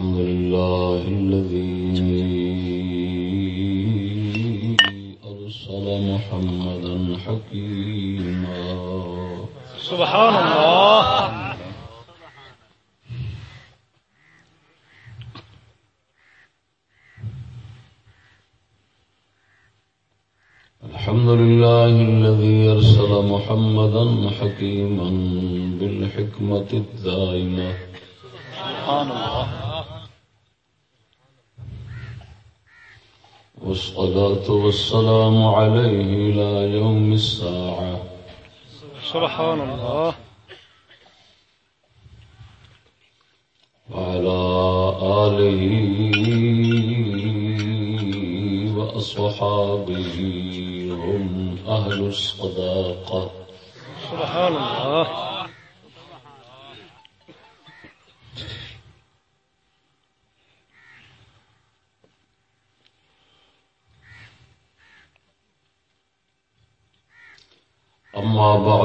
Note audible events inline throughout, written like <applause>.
الحمد لله الذي أرسل محمدا حكيما. سبحان الله. الحمد لله الذي أرسل محمدا حكيما بالحكمة الدائمة سبحان الله والصلاة والسلام عليه إلى يوم الساعة. سبحان الله. وعلى آله وأصحابه هم أهل الصداقة. سبحان الله.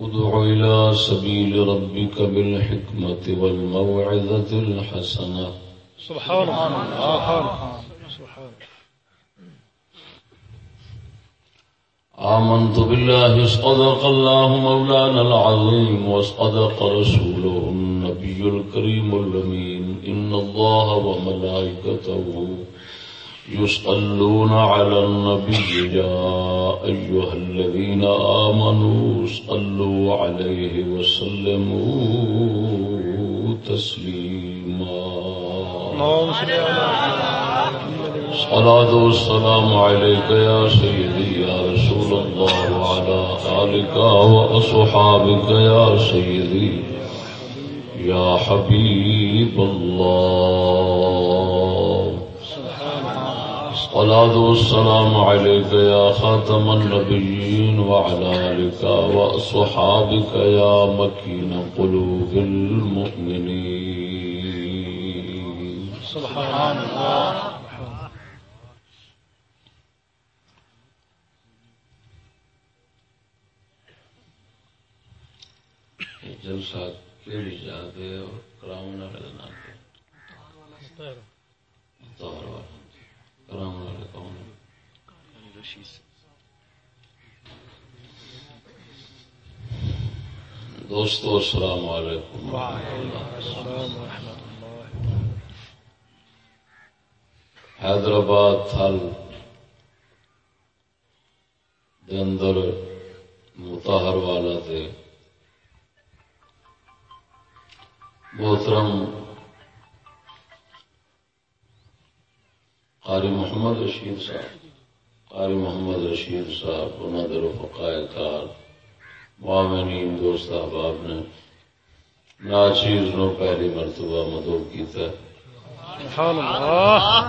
ادع إلى سبيل ربك بالحكمة والموعظة الحسنة. سبحان الله. سبحان آمنت بالله صدق الله مولانا العظيم وصدق رسوله النبي الكريم الأمين. إن الله وملائكته يصلون على النبي يا أيها الذين آمنوا صلوا عليه وسلموا تسليما. صلاة والسلام عليك يا سيدي يا رسول الله وعلى آلك وأصحابك يا سيدي يا حبيب الله. الصلاة والسلام عليك يا خاتم النبيين وعلى آلك وأصحابك يا مكين قلوب المؤمنين. سبحان الله. جلسہ کیڑی جاتے اور کراؤن والے نہ طور والے۔ کراؤن والے کون ہیں؟ دوستو، السلام علیکم السلام حیدرآباد تھل دے اندر متحر والا دے محترم قاری محمد رشید صاحب۔ قاری محمد رشید صاحب انہوں نے رفقائے کار معامنین دوست احباب نے ناچیز نو پہلی مرتبہ مدعو کیتا۔ سبحان الله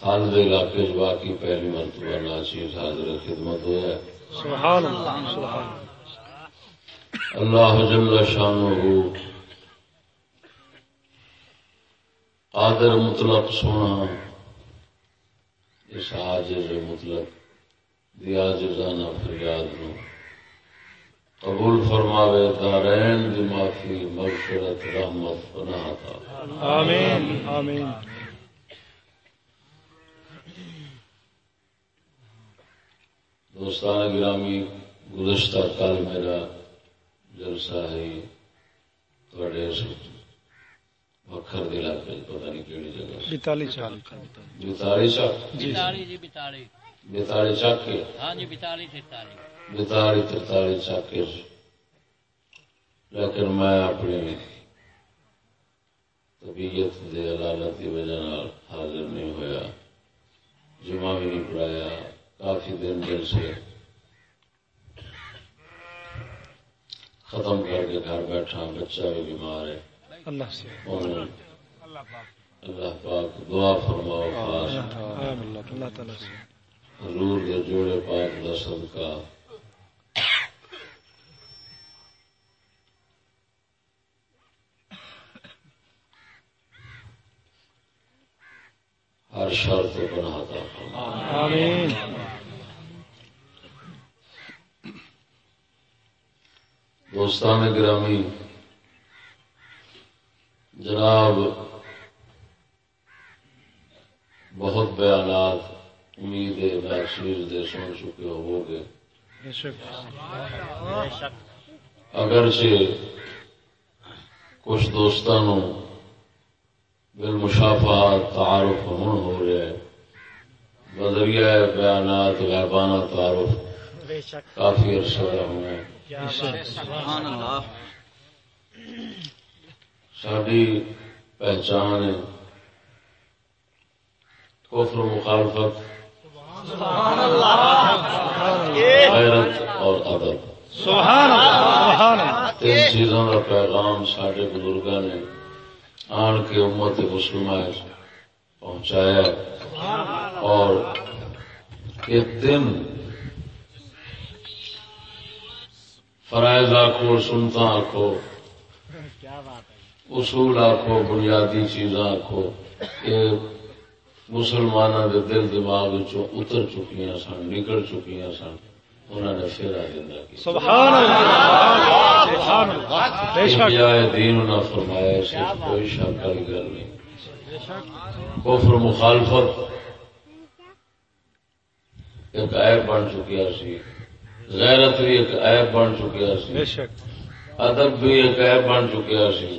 خال دے علاقے چ باقی پہلی مرتبہ ناچیز حاضر خدمت ہوا ہے سبحان الله سبحان اللہ۔ جل شانہ قادر مطلق سونا اس عاجز مطلق دیا جزانہ فریاد نو۔ قبول فرماوے دارین دی معافی مغفرت رحمت پناہ عطا۔ آمين آمين دوستان گرامی گزشتہ کل میرا جلسہ ہے تھوڑے وکھر علاقے نہیں جگہ بتالی جی۔ بتالی جی بتالی ہاں جی بتالی ترتالی۔ لیکن میں اپنی طبیعت دے علالت کی وجہ حاضر نہیں ہویا۔ جمعہ بھی نہیں پڑھایا کافی دن دل سے ختم کر کے گھر بیٹھا بچہ بھی بیمار ہے۔ اللہ سے۔ اللہ پاک دعا فرماؤ خاص۔ اللہ تعالیٰ سے۔ حضور دے جوڑے پاک دا صدقہ۔ ہر شر عطا فرما آمین۔ دوستان گرامی جناب بہت بیانات امید ہے ناشیر دے سن چکے ہو گے اگرچہ کچھ دوستوں بالمشافہات تعارف ہون ہو رہا ہے بدریہ بیانات غیبانہ تعارف کافی عرصہ ہوئے ساری پہچان ہے۔ کفر و مخالفت غیرت اور ادب۔ سبحان اللہ۔ سبحان اللہ۔ تین چیزوں کا پیغام سارے بزرگوں نے آن کے امت مسلمہ پہنچایا۔ اور یہ تین فرائض آخو سنتا آخو اصول آخو بنیادی چیزاں آخو یہ مسلمانوں کے دل دماغ اتر چکی سن نکل چکی سن انہوں نے پھر آ دین نہ فرمایا اس کوئی شک والی گل نہیں۔ کفر مخالفت ایک عیب بن چکیا سی۔ غیرت بھی ایک عیب بن چکیا سی ادب بھی ایک عیب بن چکیا سی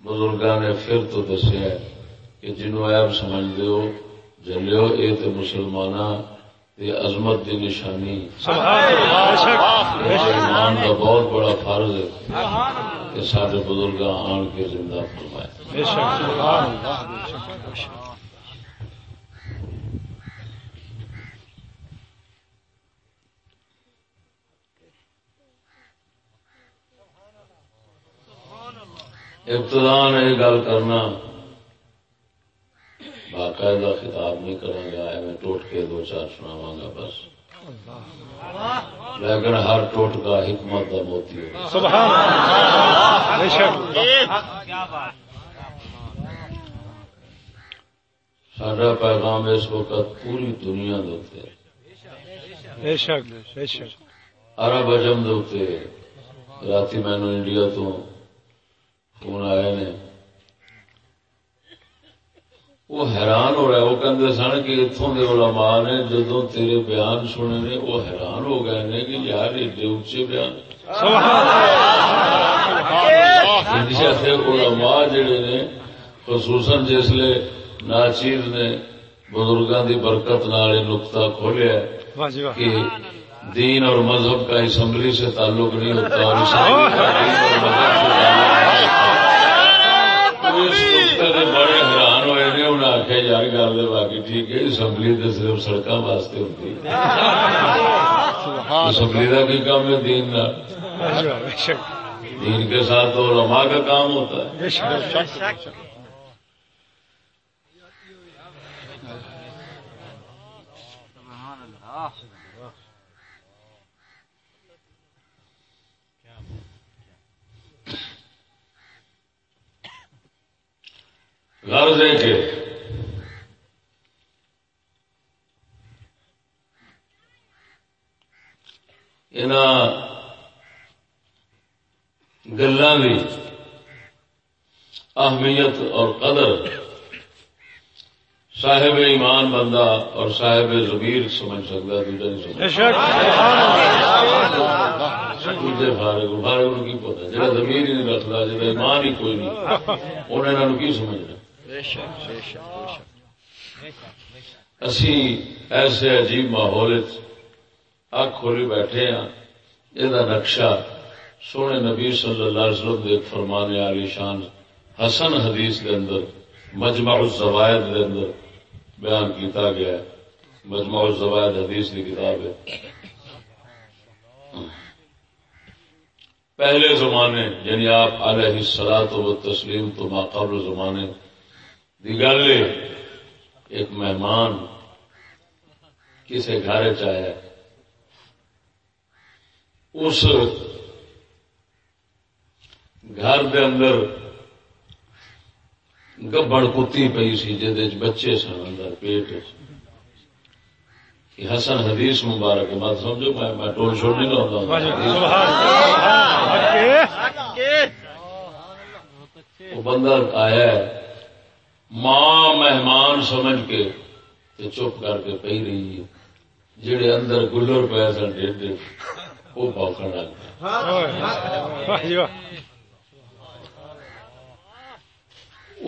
بزرگاں نے پھر تو دسیا کہ جنوں عیب سمجھ دیو جلیو اے تے مسلماناں دی عظمت دی نشانی۔ ایمان کا بہت بڑا فرض ہے کہ سارے بزرگ آن کے زندہ فرمائے بے شک سبحان اللہ بے شک بے شک ابتدان یہ گل کرنا باقاعدہ خطاب نہیں کروں گا میں ٹوٹ کے دو چار سناوا گا بس۔ لیکن ہر ٹوٹ کا حکمت کا موتی ہوگا۔ سڈا پیغام اس وقت پوری دنیا دے عرب اجم دے رات مینو انڈیا تو فون آئے نے۔ وہ حیران ہو رہا ہے وہ کہتے سن کہ اتوں کے علماء نے جدو تیرے بیان سنے نے وہ حیران ہو گئے نے کہ یار ایڈے اچے بیان۔ علماء جڑے نے خصوصاً جسلے ناچیر نے بزرگوں کی برکت نال نقطہ کھولیا جی کہ دین اور مذہب کا اسمبلی سے تعلق نہیں ہوتا اور اسمبلی کا دین اور مذہب سے تعلق نہیں ہوتا۔ اس نقطے سے بڑے حیران ہوئے نے انہیں آخیا یار گل ہے باقی ٹھیک ہے اسمبلی تو صرف سڑکوں واسطے ہوتی اسمبلی کا کی کام ہے؟ دین دین کے ساتھ تو علماء کا کام ہوتا ہے بے شک بے شک غرض ہے کہ گلوں کی اہمیت اور قدر صاحب ایمان بندہ اور صاحب ضمیر سمجھ سکتا دوجا نہیں سمجھ دوجے فارغ فارغ ان کی پتا جہاں زمین ہی نہیں رکھتا جہاں ایمان ہی کوئی نہیں۔ انہوں کی سمجھنا؟ اسی ایسے عجیب ماحول اک کھولی بیٹھے ہاں یہ نقشہ سونے نبی صلی اللہ علیہ وسلم دے فرمانے علی شان حسن حدیث کے اندر، مجمع الزوائد کے اندر بیان کیتا گیا ہے۔ مجمع الزوائد حدیث کی کتاب ہے۔ پہلے زمانے یعنی آپ علیہ السلاط و تسلیم تو ماقابل زمانے دی گل ایک مہمان کسی گھر چیا اس گھر دے اندر گبڑ کتی پئی سی جہد بچے سن اندر پیٹ حسن حدیث مبارک ہے۔ بات سمجھو میں میں ٹول چھوڑ نہیں لاؤں اللہ۔ وہ بندہ آیا ہے۔ ماں مہمان سمجھ کے تے چپ کر کے پی رہی ہے۔ جڑے اندر گلر پے سن ڈیڈے وہ پوکھن لگ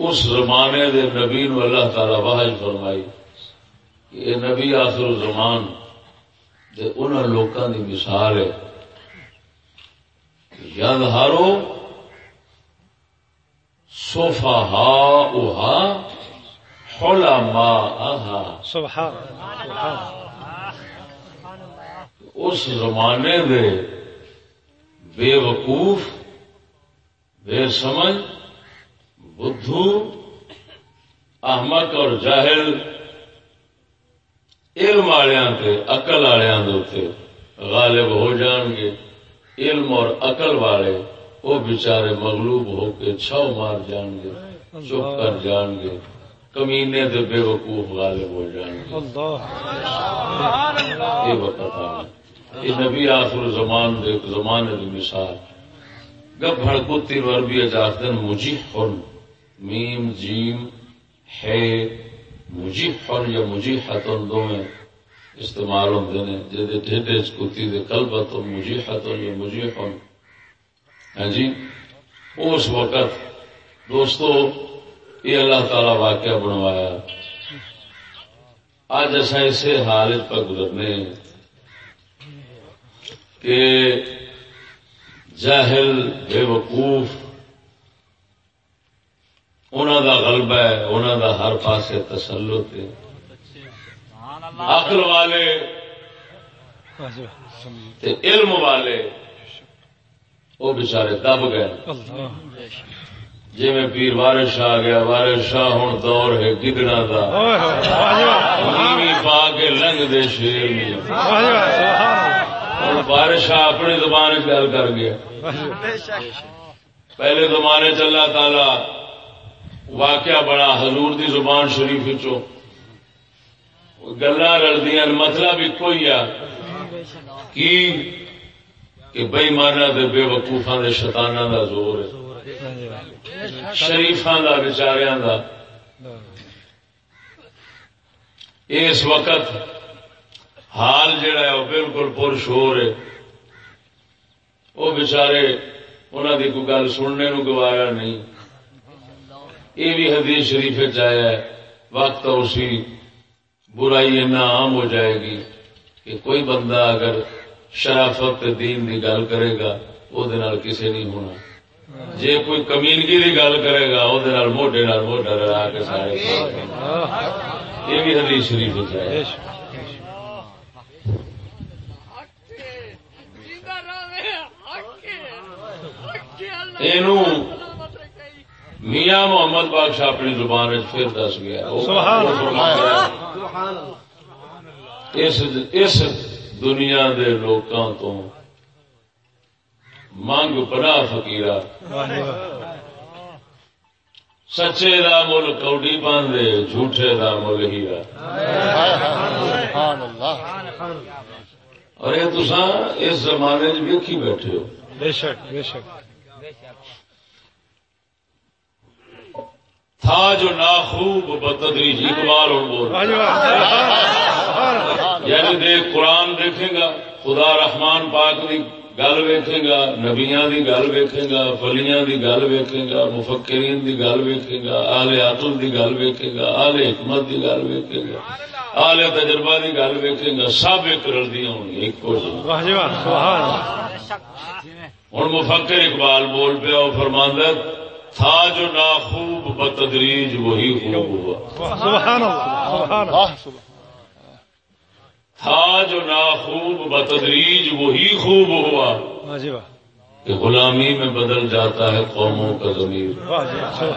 اس زمانے دے نبی نو اللہ تعالی واہج فرمائی کہ یہ نبی آخر زمان دے انہاں لوکاں دی مثال ہے۔ یاد ہارو سوفا ہا اوہا ما سبحان اس زمانے دے بے وقوف بے سمجھ، بدھو، احمق اور جاہل علم والوں تے اقل والوں کے غالب ہو جان گے، علم اور عقل والے وہ بچارے مغلوب ہو کے چھو مار جان گے چپ کر جان گے کمینے دے بے وقوف غالب ہو جان گے۔ یہ وقت آ یہ نبی آخر زمان دے زمانے کی مثال۔ گب ہڑکتی وربی اجازن مجی خن میم جیم ہے مجی خن یا مجی حتن دو میں استعمال ہوتے ہیں جہد ڈھڈے کتی دے کلب تو مجی حتن یا مجی خن ہاں جی؟ اس وقت دوستو یہ اللہ تعالی واقعہ بنوایا۔ آج ایسا اسے حالت پر گزرنے کہ جاہل بے وقوف انہوں دا غلبہ ہے انہوں دا ہر پاسے تسلط ہے۔ عقل والے واہ جی۔ تے علم والے وہ بچارے دب گئے۔ جی میں پیر وارث شاہ آ گیا وارث شاہ ہوں دور ہے گدڑا دا۔ جی نیوی پا کے لنگ دے شیر جی ہوں وارث شاہ اپنی زبان گل کر گیا۔ پہلے زمانے چ اللہ تعالی واقعہ بڑا حضور دی زبان شریف چو گلا رلدی مطلب ایک ہی آ کی کہ بئیمانا دے بے وقوفا دے شتانہ دا زور ہے، شریفاں دا دا۔ اس وقت حال جڑا ہے، وہ بالکل پرشور ہے۔ وہ بچارے انہوں دی کوئی گل سننے نو گوارا نہیں۔ یہ بھی حدیث شریف چیا ہے، وقت اسی برائی اتنا عام ہو جائے گی کہ کوئی بندہ اگر شرافت دین دی گل کرے گا وہ کسی نہیں ہونا۔ جے کوئی کمینگی دی گل کرے گا وہ موڈے نال موڈا رلا کے سارے یہ بھی حدیث شریف ہے میاں محمد بادشاہ اپنی زبان پھر دس گیا۔ اس دنیا دے لوکاں تو منگ پناہ فقیرا سچے دا مل کوڈی باندھے، جھوٹے دا مل ہیرا اور یہ تسان اس زمانے چ ویکھی بیٹھے ہو۔ بے شک بے شک۔ تھا جو ناخوب بتدریج اقبال اور بول یعنی دیکھ قرآن دیکھے گا خدا رحمان پاک دی گل ویکھے گا نبیاں دی گل ویکھے گا فلیاں دی گل ویکھے گا مفکرین دی گل ویکھے گا آل عقل دی گل ویکھے گا آل حکمت دی گل ویکھے گا آل تجربہ دی گل ویکھے گا سب ایک کو واہ جی واہ سبحان اللہ۔ ہوں مفکر اقبال بول پیا وہ فرماندہ تھا جو ناخوب بتدریج وہی خوب ہوا۔ سبحان اللہ سبحان اللہ۔ تھا جو ناخوب بتدریج وہی خوب ہوا۔ جی کہ غلامی میں بدل جاتا ہے قوموں کا ضمیر۔ جی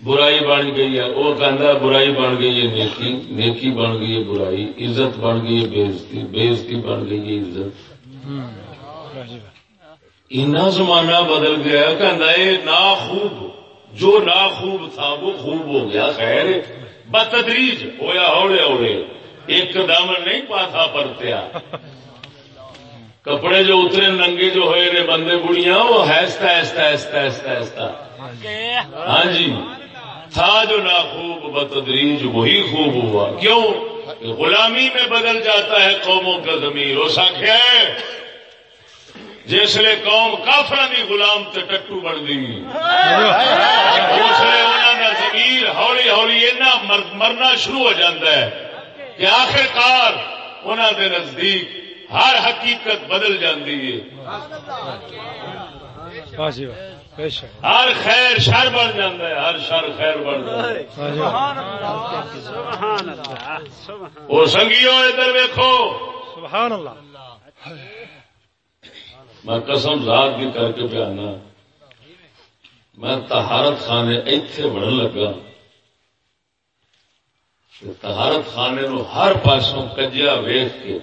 برائی بن گئی ہے۔ وہ کہہ برائی بن گئی ہے نیکی نیکی بن گئی ہے برائی عزت بن گئی ہے بےزتی بےزتی بن گئی ہے عزت۔ اتنا زمانہ بدل گیا کہ نا خوب جو نا خوب تھا، وہ خوب ہو گیا، خیر بتدریج ہویا، ہوڑے ہوڑے۔ ایک دم نہیں پاتا پرتیا۔ کپڑے جو اترے، ننگے جو ہوئے نے بندے، بڑیاں، وہ ہیستا ہیستا ہیستا ہیستا ہیستا ہاں جی۔ تھا جو نا خوب بتدریج وہی خوب ہوا۔ کیوں؟ غلامی میں بدل جاتا ہے قوموں کا زمین ہو سکیا ہے جسے قوم کافر کی غلام تے ٹٹو بن گئی۔ اسلے انہوں کا زمین ہولی ہولی اینا مرنا شروع ہو جاتا ہے کہ آخر کار انہوں کے نزدیک ہر حقیقت بدل جاتی ہے۔ ہر خیر شر بن جاتا ہے ہر شر خیر بن جاتا ہے۔ وہ سنگیو ادھر ویکو سبحان اللہ۔ میں قسم ذات بھی کر کے پیانا میں تہارت خانے ایتھے بڑھن لگا۔ تہارت خانے نو ہر پاسوں کجیا ویخ کے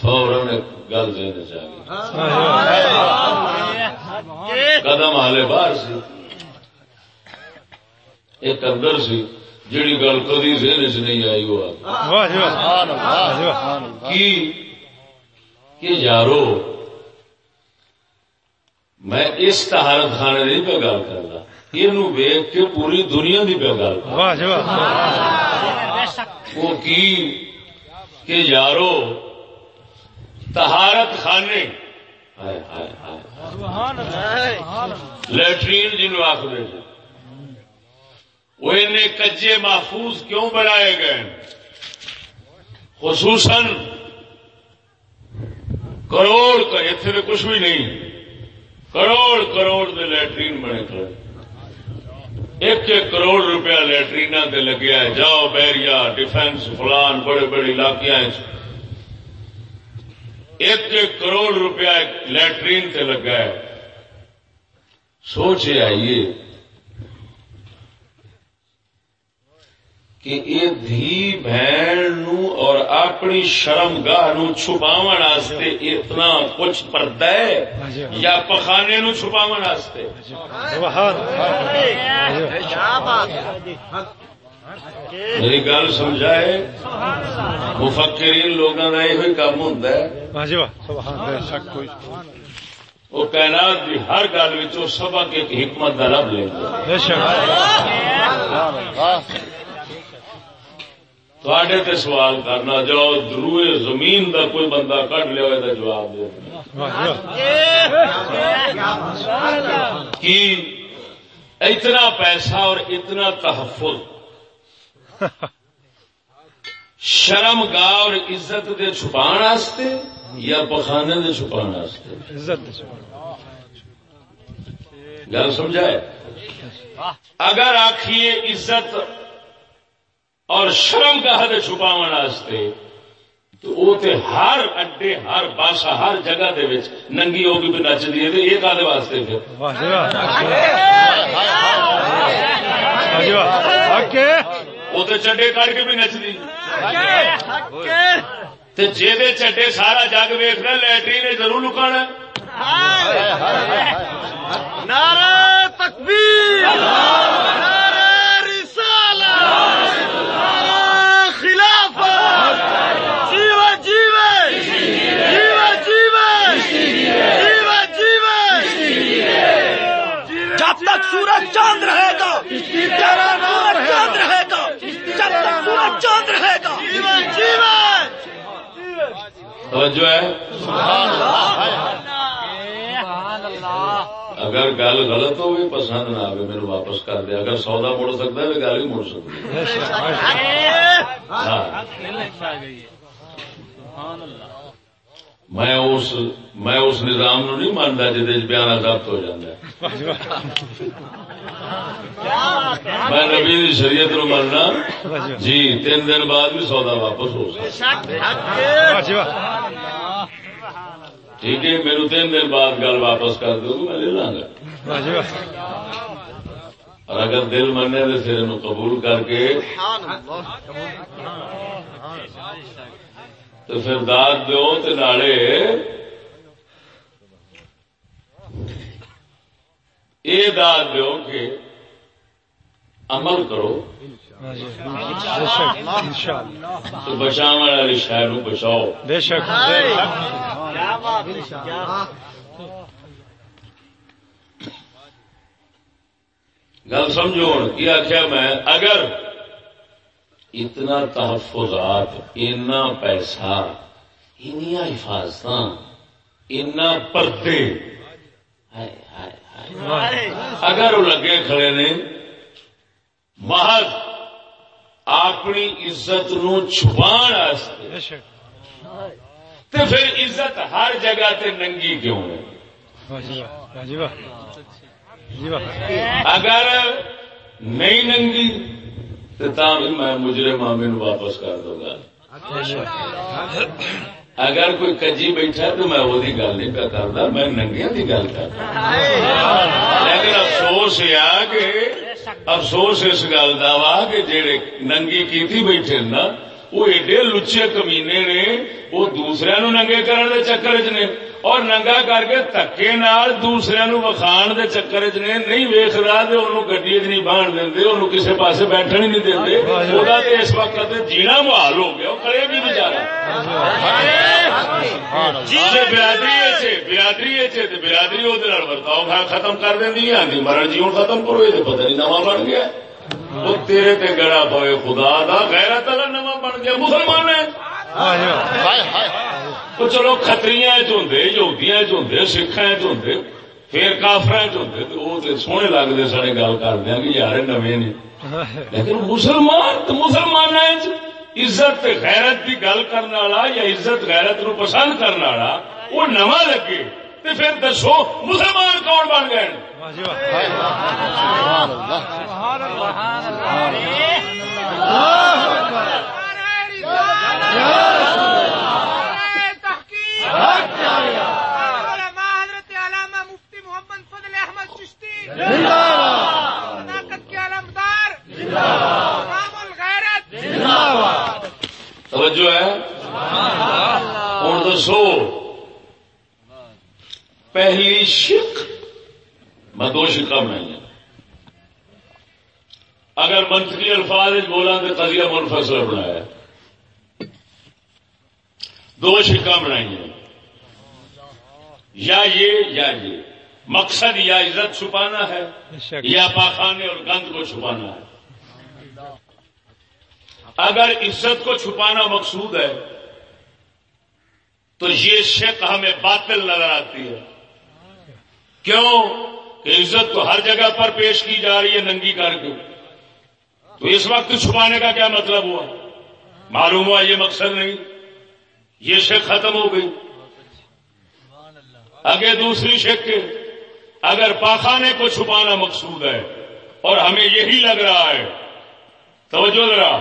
فورن گل دینا چاہیے قدم ہالے باہر سی۔ ایک اندر سی جیڑی گل کدی ذہن چ نہیں آئی وہ کی یارو میں اس تہارت خانے نہیں پہ گل کرتا یہ ویگ کے پوری دنیا کی پہ گل وہ کی کہ یارو تہارت خانے۔ لٹرین جنو آخر وہ کچے محفوظ کیوں بنائے گئے خصوصاً کروڑ کا اتنے کچھ بھی نہیں۔ کروڑ کروڑ دے لٹرین بنے کھڑے ایک ایک کروڑ روپیہ لیٹرین تے لگیا ہے جاؤ بیریا ڈیفینس فلان، بڑے بڑے علاقے ایک ایک کروڑ روپیہ لٹرین تے لگا ہے۔ سوچے آئیے۔ کہ یہ دھی بہن نو اور اپنی شرم گاہ نو چھپاو اتنا کچھ پرتا ہے یا پخانے نو چھپاو میری گل سمجھائے؟ مفکرین لوگوں کا یہ کام ہوتا ہے۔ وہ کائنات کی ہر گل سبق ایک حکمت کا لب لے تھوڑے تے سوال کرنا جاؤ دروئے زمین دا کوئی بندہ کٹ لیا ہوئے جواب دے۔ کی اتنا پیسہ اور اتنا تحفظ شرم گاہ اور عزت دے چھپان یا پخانے دے چھپان گل سمجھائے اگر آخیے عزت شرم کا حد چھپاو تو وہ تے ہر اڈے ہر باسا ہر جگہ دے وچ ننگی ہوگی بھی نچ دی ہے۔ یہ کالے واسطے پھر؟ وہ تو چڈے کر کے بھی نچ دی۔ جی۔ چڈے سارا جگ ویخ رہا لٹرین ضرور لکانا۔ نعرہ تکبیر۔ سورج چاند رہے گا۔ جب تک سورج چاند رہے گا۔ توجہ ہے؟ اگر گل غلط ہوگی پسند نہ آئے میرے واپس کر دے۔ اگر سودا مڑ سکتا ہے تو گل ہی مڑ سکتی میں اس میں اس نظام نو نہیں مانتا جہد بیان ضبط ہو جاتا میں نبی شریعت نو ماننا جی تین دن بعد بھی سودا واپس ہو سکتا ٹھیک ہے، میرے تین دن بعد گل واپس کر دو، میں لے لاں گا اور اگر دل منے تو پھر قبول کر کے۔ تو پھر داد دو تو نالے یہ داد دو کہ عمل کرو۔ تو بچاو والی شہر بچاؤ۔ بے شک۔ گل سمجھو کی آخیا میں اگر اتنا تحفظات اتنا پیسہ انیا حفاظت اتنا پردے۔ اگر وہ لگے کھڑے نے محض اپنی عزت نو چھپان تے پھر عزت ہر جگہ تے ننگی کیوں ہے؟ اگر نہیں ننگی تو بھی میں مجرے مامے واپس کر دوں گا۔ اگر کوئی کجی بیٹھا تو میں وہ گل نہیں پہ کرتا، میں ننگیا کی گل کرتا۔ لیکن افسوس یہ کہ، افسوس اس گل کا وا کہ جہے ننگی کیتی بیٹھے نا وہ ایڈے لچے کمینے نے، وہ دوسرے نو ننگے کرنے کے چکر چ نے۔ اور ننگا کر کے تکے نال دوسرے نو وکھان دے چکر چ نے۔ نہیں ویخ رہا تو انہوں گڈی چ نہیں بہن دے انہوں کسی پاسے بیٹھن ہی نہیں دے وہ اس وقت جینا محال ہو گیا وہ کرے بھی بچارا۔ برادری برادری برادری وہ برتاؤ ختم کر دینی آدھی مرن جیون ختم کرو، یہ پتہ نہیں نواں بن گیا۔ وہ تیرے تے گڑا پوے خدا دا غیرت والا نواں بن گیا مسلمان ہے۔ جی چلو کتری یہودیاں ہوں سکھا ہوں پھر کافر ہوں سونے لگتے سارے گل کرتے ہیں کہ یار نویں نے۔ لیکن مسلمان تو مسلمان عزت غیرت کی گل کرنے والا یا عزت غیرت نو پسند کرنے والا وہ نواں لگے۔ تو پھر دسو مسلمان کون بن گئے؟ حضرت علامہ مفتی محمد فضل احمد چشتی صداقت کے علمدار امام الغیرت توجہ ہے ہوں دسو پہلی شک میں دو شکا میں اگر منطقی الفاظ بولا تو قضیہ منفصل بنایا دو شکا بنائی ہیں یا یہ یا یہ۔ مقصد یا عزت چھپانا ہے یا پاخانے اور گند کو چھپانا ہے۔ اگر عزت کو چھپانا مقصود ہے تو یہ شک ہمیں باطل نظر آتی ہے۔ کیوں کہ عزت تو ہر جگہ پر پیش کی جا رہی ہے ننگی کر کے۔ تو اس وقت چھپانے کا کیا مطلب ہوا؟ معلوم ہوا یہ مقصد نہیں۔ یہ شک ختم ہو گئی۔ آگے دوسری شک اگر پاخانے کو چھپانا مقصود ہے اور ہمیں یہی لگ رہا ہے توجہ ذرا۔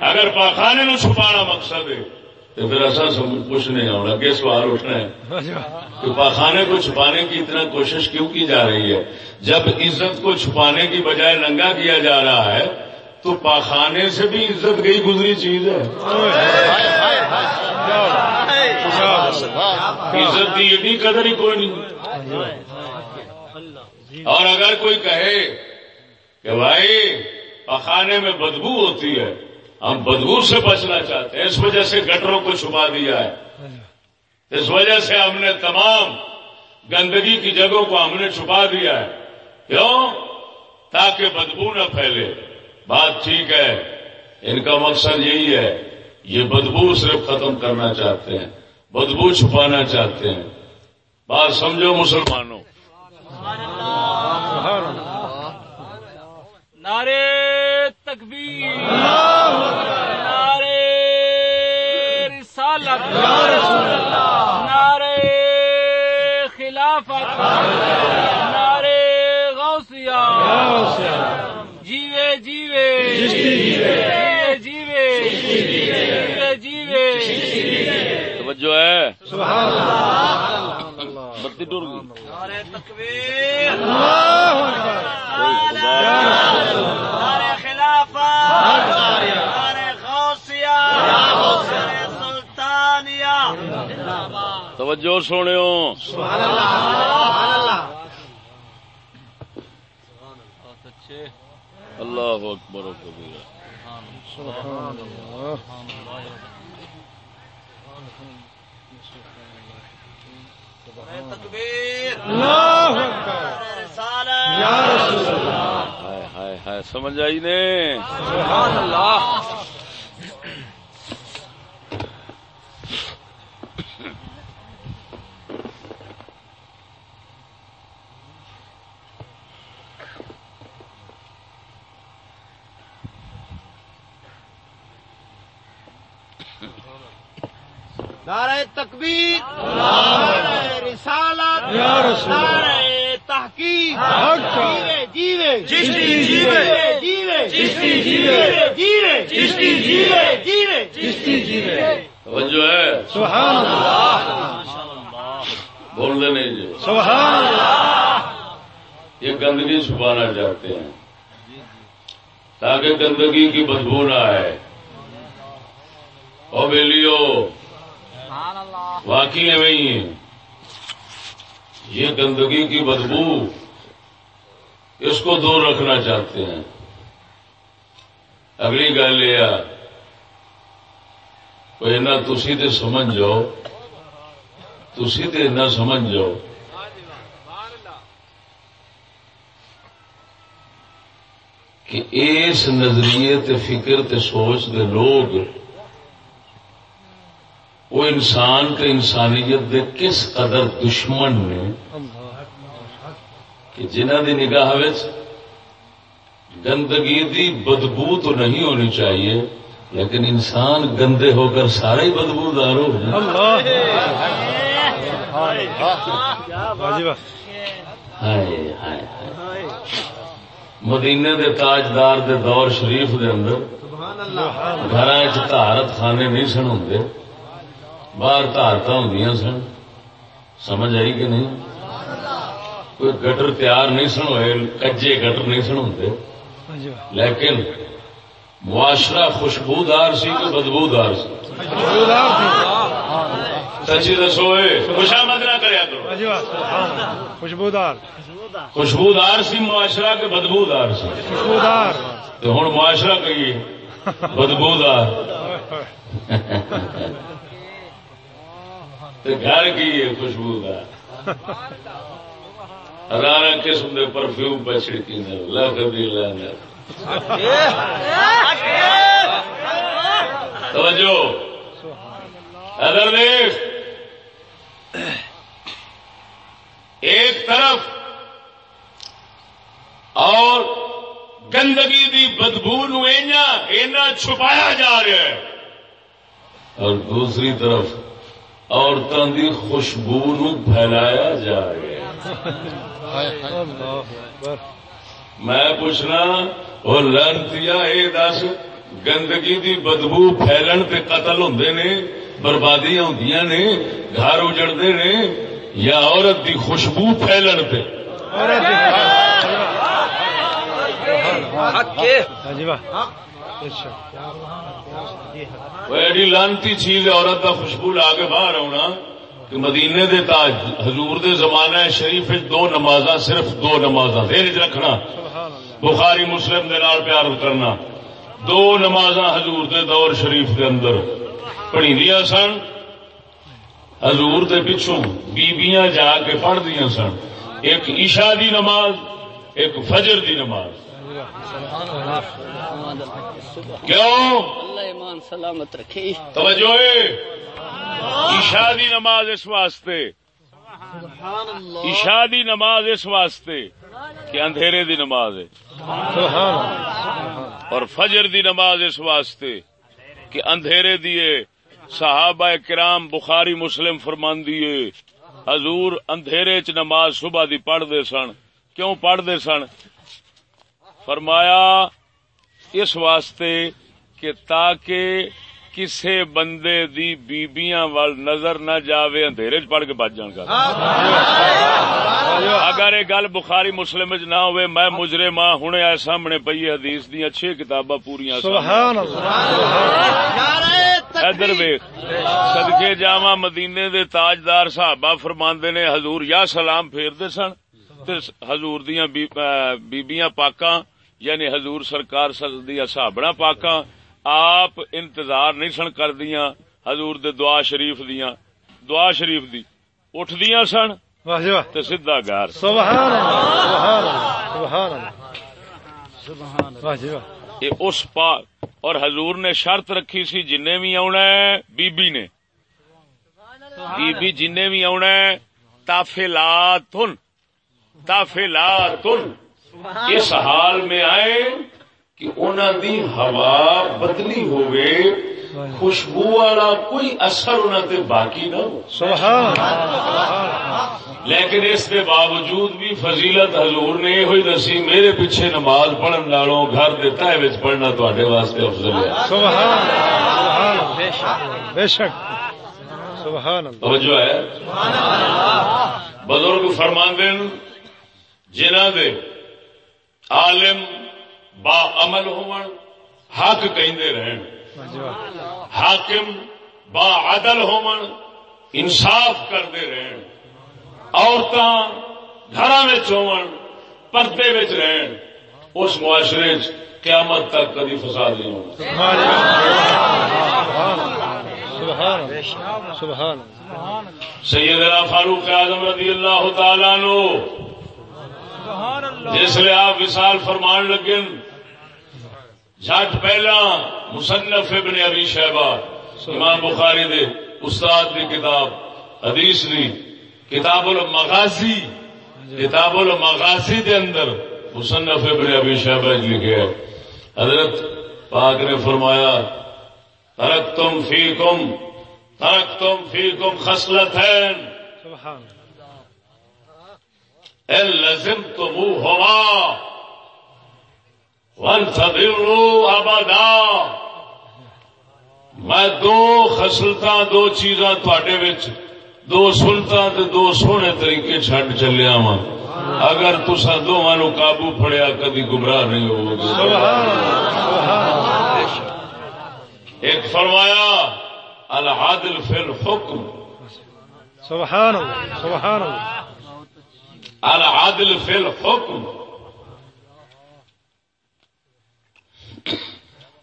اگر پاخانے نو چھپانا مقصد ہے تو پھر ایسا کچھ نہیں ہونا کہ سوال اٹھنا ہے۔ واہ جی واہ کہ پاخانے کو چھپانے کی اتنا کوشش کیوں کی جا رہی ہے؟ جب عزت کو چھپانے کی بجائے ننگا کیا جا رہا ہے، تو پاخانے سے بھی عزت گئی گزری چیز ہے۔ عزت کی اتنی قدر ہی کوئی نہیں۔ اور اگر کوئی کہے کہ بھائی پخانے میں بدبو ہوتی ہے ہم بدبو سے بچنا چاہتے ہیں۔ اس وجہ سے گٹروں کو چھپا دیا ہے۔ اس وجہ سے ہم نے تمام گندگی کی جگہوں کو ہم نے چھپا دیا ہے۔ کیوں؟ تاکہ بدبو نہ پھیلے۔ بات ٹھیک ہے۔ ان کا مقصد یہی ہے۔ یہ بدبو صرف ختم کرنا چاہتے ہیں۔ بدبو چھپانا چاہتے ہیں۔ بات سمجھو مسلمانوں۔ سبحان نعرے تکبیر۔ نعرے رسالت۔ نعرے خلافت۔ نعرے غوثیہ۔ جیوے جیوے۔ جیوے۔ جیوے جیوے۔ جیوے۔ توجہ ہے۔ سبحان اللہ۔ بتی ٹر گئی۔ نعرہ تکبیر۔ اللہ اکبر۔ غوثیہ سلطانیہ توجہ سونے بہت اچھے اللہ اکبر و کبیرہ نعرہ تکبیر اللہ اکبر۔ یا رسول اللہ۔ سمجھ آئی نے؟ سبحان اللہ۔ نعرہ تکبیر نعرہ رسالت یا رسول اللہ۔ نعرہ تحقیق۔ جیوے جیوے۔ جیوے۔ جیوے جیوے۔ جیوے۔ جیوے توجہ ہے۔ سبحان اللہ۔ بول دے نہیں جو سبحان اللہ۔ یہ گندگی چھپانا چاہتے ہیں۔ تاکہ گندگی کی بدبو نہ آئے۔ Oh believe. واقعی ہے وہی ہیں یہ گندگی کی بدبو اس کو دور رکھنا چاہتے ہیں. اگلی گل یہ کوئی نہ تسی تے سمجھ جاؤ. تسی تے نہ سمجھ جاؤ. کہ اس نظریے تے فکر تے سوچ دے لوگ وہ انسان تے انسانیت دے کس قدر دشمن نے کہ جنہ دی نگاہ گندگی دی بدبو تو نہیں ہونی چاہیے، لیکن انسان گندے ہو کر سارے ہی بدبو دار ہو مدینے دے تاجدار دے دور شریف دے اندر گھر تہارت خانے نہیں سن ہوں باہر تہارت ہوں سن سمجھ آئی کہ نہیں کوئی گٹر تیار نہیں سن ہوئے کجے گٹر نہیں سن واجب لیکن معاشرہ خوشبودار سی کہ بدبودار سی سچی دسو خوشامد نہ کریا کرو خوشبودار سی معاشرہ کے بدبودار سی خوشبودار تو ہوں معاشرہ کہیے بدبودار تو گھر کی ہے۔ خوشبودار ہرارا قسم کے پرفیوم پہ چھڑکی نے۔ لکھ دی لانا توجہ۔ دیکھ ایک طرف اور گندگی دی بدبو نو اینا اینا چھپایا جا رہا ہے۔ اور دوسری طرف عورتوں دی خوشبو نو پھیلایا جا رہا ہے میں پوچھنا، وہ لڑتی یہ دس، گندگی دی بدبو پھیلن تے قتل ہوندے نے بربادیاں ہوندیاں نے، گھر اجڑتے نے، یا عورت دی خوشبو پھیلن تے؟ عورت واجب اچھا ایڈی لانتی چیز عورت کا خوشبو لا کے باہر آنا کہ مدینے دے تاج، حضور دے زمانہ شریف دو نمازاں، صرف دو نمازاں۔ دیر رکھنا، بخاری مسلم دے نال پیار کرنا۔ دو نمازاں حضور دے دور شریف دے اندر۔ پڑھی دیا سن، حضور دے پچھوں بیبیاں جا کے پڑھ دیا سن۔ ایک عشاء دی نماز، ایک فجر دی نماز۔ کیوں؟ اللہ ایمان سلامت رکھے۔ توجہ عشاء دی نماز اس واسطے۔ عشاء دی نماز اس واسطے کہ اندھیرے دی نماز ہے۔ اور فجر دی نماز اس واسطے کہ اندھیرے دیے صحابہ کرام بخاری مسلم فرمان دیے حضور اندھیرے چ نماز صبح دی پڑھ دے سن۔ کیوں پڑھ دے سن؟ فرمایا اس واسطے کہ تاکہ کسے بندے دی بیبیاں وال نظر نہ جاوے اندھیرے چ پڑھ کے بچ جان کر اگر یہ گل بخاری مسلم چ نہ ہوئے میں مجرے ماں ہوں آئے سامنے پئی ہے حدیث دیا چھ کتاباں پوریا سبحان ادھر ویخ سدکے جاوا مدینے دے تاجدار صحابہ فرماندے نے حضور یا سلام پھیرتے سن تے حضور دیاں بیبیاں پاکاں یعنی حضور سرکار دیا صحابڑا پاکاں آپ انتظار نہیں سن کر دیاں حضور دے دعا شریف دیاں۔ دعا شریف دی۔ اٹھ دیاں سن۔ جی تے سیدھا گھر۔ سبحان اللہ سبحان اللہ سبحان اللہ۔ جی یہ اس پاک اور حضور نے شرط رکھی سی جن بھی آنا ہے بی بی نے۔ بی بی جن بھی آنا ہے تافلاتن۔ تافلاتن۔ اس حال میں آئے کہ انہوں دی ہوا بدلی ہوئے خوشبو والا کوئی اثر انہوں تے باقی نہ ہو۔ سبحان اللہ۔ لیکن اس کے باوجود بھی فضیلت حضور نے یہ ہوئی دسی میرے پیچھے نماز پڑھن والوں گھر دیتا ہے پڑھنا تے واسطے افضل ہے۔ سبحان اللہ۔ سبحان اللہ۔ بے شک سبحان اللہ۔ توجہ ہے۔ بزرگ فرماندے جنہ دے عالم با عمل ہون حق کہندے رہن۔ حاکم با عدل ہون انصاف کرتے رہن۔ عورتاں گھر ہون پردے وچ رہن۔ اس معاشرے چ قیامت تک کدی فساد نہیں ہونا۔ سبحان اللہ۔ سبحان اللہ سبحان اللہ سیدنا فاروق اعظم رضی اللہ تعالی نو جس لیے آپ وصال فرمان لگن جھٹ پہلا مصنف ابن ابی شہبہ امام بخاری دے استاد دی کتاب حدیث دی کتاب المغازی کتاب المغازی دے اندر مصنف ابن ابی شہبہ جی لکھے ہے حضرت پاک نے فرمایا ترک تم فی کم ترک تم فی کم خسلت ہے لازم تو منہ ہوا ون ابدا۔ میں دو خسلتا دو چیزاں تھوڑے دو سنتا دو سونے طریقے چڈ چلیا وا اگر تسا دونوں نو قابو پھڑیا، کدی گمراہ نہیں ہوگے ایک فرمایا، العادل فی الحکم۔ سبحان اللہ سبحان اللہ۔ العادل فی الحکم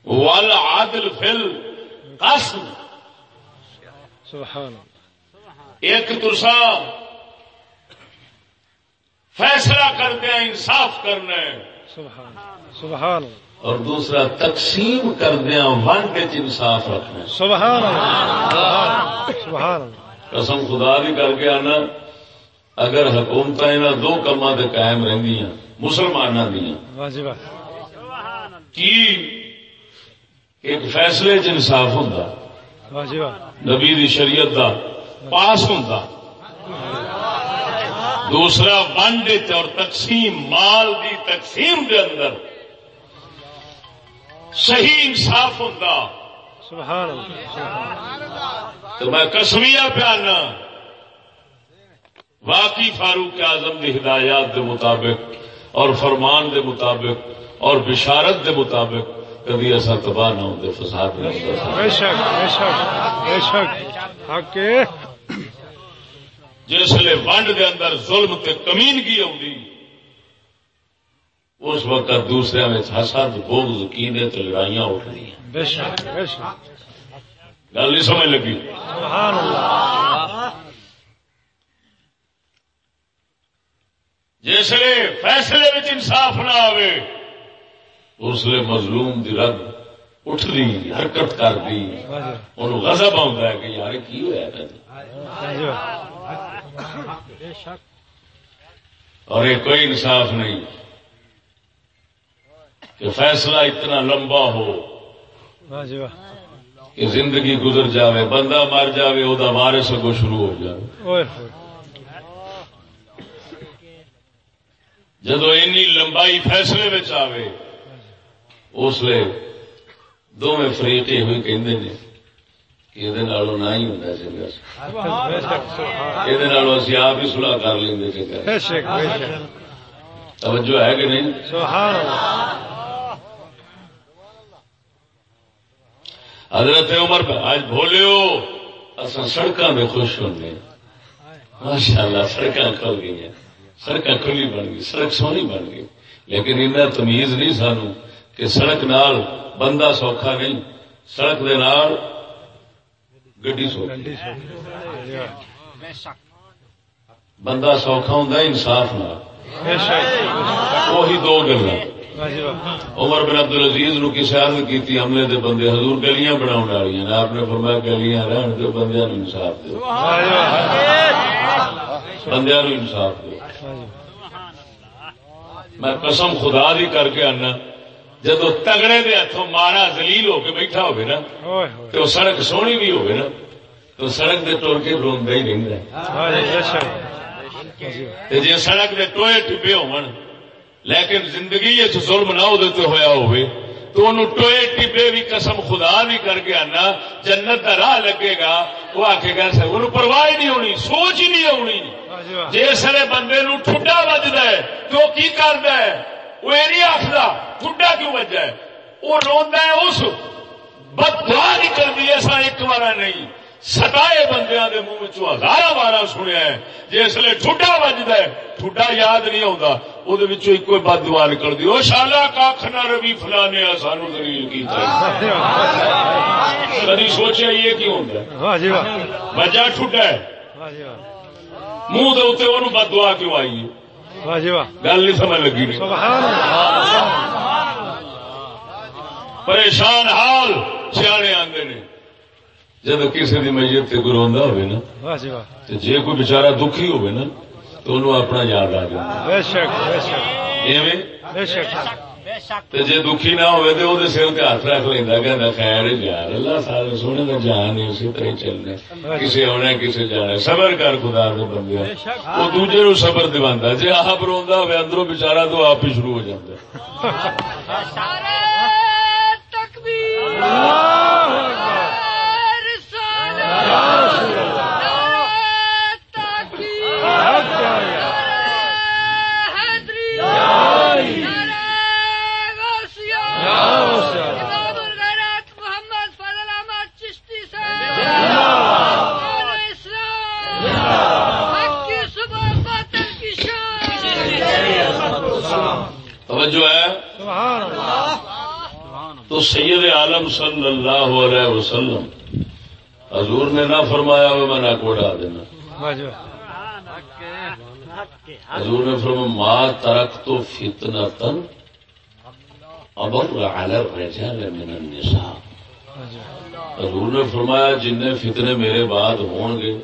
والعادل فی القسم سبحان ایک ترسا فیصلہ کرتے ہیں انصاف کرنا ہے۔ سبحان سبحان اور دوسرا تقسیم کردیا ونڈ چ انصاف رکھنا سبحان اللہ سبحان اللہ قسم خدا بھی کر کے آنا۔ اگر حکومت انہوں دو کما دے قائم رہی مسلمانوں دیا کی ایک فیصلے چ انصاف ہوں نبی دی شریعت دا پاس ہوں دوسرا ونڈ اور تقسیم مال دی تقسیم دے اندر صحیح انصاف ہوں سبحان اللہ سبحان اللہ۔ تو میں کسمیا پیانا واقعی فاروق اعظم کی ہدایات دے مطابق اور فرمان دے مطابق اور بشارت دے مطابق کبھی ایسا تباہ نہ ہوتے فساد نہ ہوتا بے شک بے شک بے شک۔ حق کے جس لیے ونڈ دے اندر ظلم تے کمینگی آؤں اس وقت دوسرے میں حسد بغض کینے تے لڑائیاں اٹھ رہی ہیں۔ بے شک بے شک۔ گل نہیں سمجھ لگی؟ سبحان اللہ جس لیے فیصلے میں انصاف نہ آوے، اس لیے مظلوم دی رگ اٹھ دی حرکت کر دی واہ جی غضب آتا ہے کہ یار کی ہوا ہے اور یہ کوئی انصاف نہیں کہ فیصلہ اتنا لمبا ہو کہ زندگی گزر جاوے، بندہ مر جاوے وہ مارے سگو شروع ہو جائے اوئے ہوئے جدو اینی لمبائی فیصلے میں آوے اس لیے دونوں فریق یہ ہوئی کہندے نے یہ نہ ہی ہوتا یہ اسی آپ ہی سلاح کر لیں چنگا توجہ ہے کہ نہیں؟ حضرت عمر آج بولے ہو اصل سڑکوں میں خوش ہونے ماشاء اللہ سڑکیں کھل گئی ہیں۔ سڑک کھلی بن گئی سڑک سونی بن گئی۔ لیکن ان تمیز نہیں سانو کہ سڑک نال بندہ سوکھا نہیں سڑک دے نال گڈی سوکھی۔ بندہ سوکھا ہوں انصاف نال۔ بے شک وہی دو گلا عمر بن عبد العزیز نو کسی عرض کی حملے دے بندے حضور گلیاں بناؤ والی ہیں آپ نے فرمایا گلیاں رہن دو بندے انصاف دو جی بندے نو انصاف دو جی میں قسم خدا دی کر کے آنا جدو تگڑے دے ہاتھوں مارا زلیل ہو کے بیٹھا ہوگی نا ہوئے۔ تو سڑک سونی بھی ہوگی نا تو سڑک دے ٹور کے روندا ہی رہندا واہ جی جی جے سڑک دے ٹوئے ٹپے ہون لیکن زندگی ظلم نہ ہویا ہوئے۔ تو انہوں ٹوئے ٹپے بھی قسم خدا بھی کر کے آنا جنت دا راہ لگے گا وہ آکے گا سر انہوں پرواہ ہی نہیں ہونی سوچ ہی نہیں ہونی۔ واہ جی جسے بندے نو ٹھڈا وجد ہے تو کی کرد ہے؟ وہ یہ نہیں آخر ٹھڈا کیوں وجہ ہے؟ وہ روندا ہے اس بدوا نکلتی ہے سا ایک بار نہیں۔ ستائے بندیاں دے منہ چوں ہزار بارہ سنیا ہے۔ جسے ٹھڈا وجد ہے ٹھڈا یاد نہیں آتا وہ ایک بد دعا نکلتی وہ شالا کھ نہ روی فلانے سانو دلیل کی کدی سوچا یہ کیوں ہوتا واہ جی واہ وجہ ٹھڈا ہے۔ جی منہ دے اتنے وہ بد دعا کیوں آئی ہے؟ جی گل نہیں سمجھ لگی نہیں سبحان اللہ۔ پریشان حال سیانے آندے نے۔ جب کسی دی میت تے گروا ہوئے نا واہ جی واہ۔ تے جے کوئی بےچارا دکھی ہوئے نا تو انہوں اپنا یاد آ جائے بے شک بے شک۔ ایویں؟ بے شک۔ تے جے دکھی نہ ہوئے تے او دے سر تے ہاتھ رکھ لیندا کہندا خیر یار اللہ سارے سونے دا جان ہے اسی طرح چلنا ہے۔ کسے ہونا کسے جانا۔ صبر کر خدا دے بندے۔ وہ دوجے نو صبر دیواندا جے آپ روندا ہوئے اندروں تو آپ ہی شروع ہو جاندا ہے۔ تکبیر محمد فضل احمد چشتی حق کی صبح باطل کی شان توجہ ہے سبحان اللہ تو سید صلی اللہ علیہ وسلم۔ حضور نے نہ فرمایا ہو میں نہ کوڑا دینا۔ حضور نے فرمایا، ما ترک تو فتنا تن ابر الرجال من النساء حضور نے فرمایا جن فتنے میرے بعد ہون گے،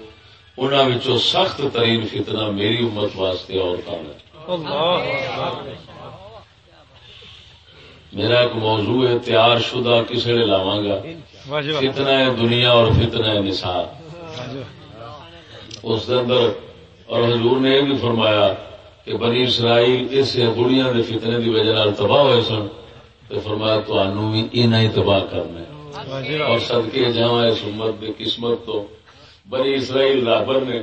انہاں وچوں سخت ترین فتنہ میری امت واسطے عورتاں نے میرا ایک موضوع ہے، تیار شدہ کسے نے لاواں گا۔ واہ ہے دنیا اور فتنہ ہے نساء اس اندر، اور حضور نے یہ بھی فرمایا کہ بنی اسرائیل اس بڑیاں دے فتنے دی وجہ تباہ ہوئے سن۔ تو فرمایا تو بھی انہیں ہی تباہ کرنا اور واہ صدقے جاواں اس امت دی قسمت تو بنی اسرائیل رابر نے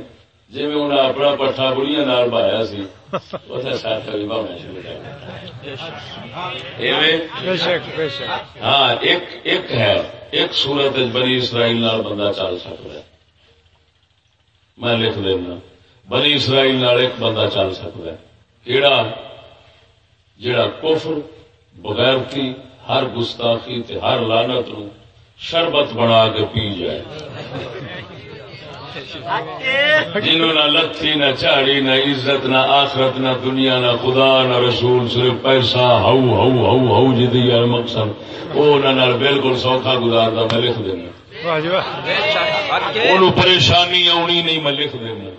جی انہیں اپنا پٹھا بڑیاں نال بایا سی ہاں ایک ہے ایک سورت بنی اسرائیل نال بندہ چل سکتا ہے میں لکھ دینا بنی اسرائیل نال ایک بندہ چل سکتا ہے کیڑا جڑا کفر بغیرتی ہر گستاخی تے ہر لانت نو شربت بنا کے پی جائے جنہوں نہ لتھی نہ چاڑی نہ عزت نہ آخرت نہ دنیا نہ خدا نہ رسول صرف پیسہ ہو ہو ہو ہو جدی ہے مقصد۔ وہ نال بالکل سوکھا گزارتا میں لکھ دینا۔ جی انہوں پریشانی آنی نہیں میں لکھ دینا۔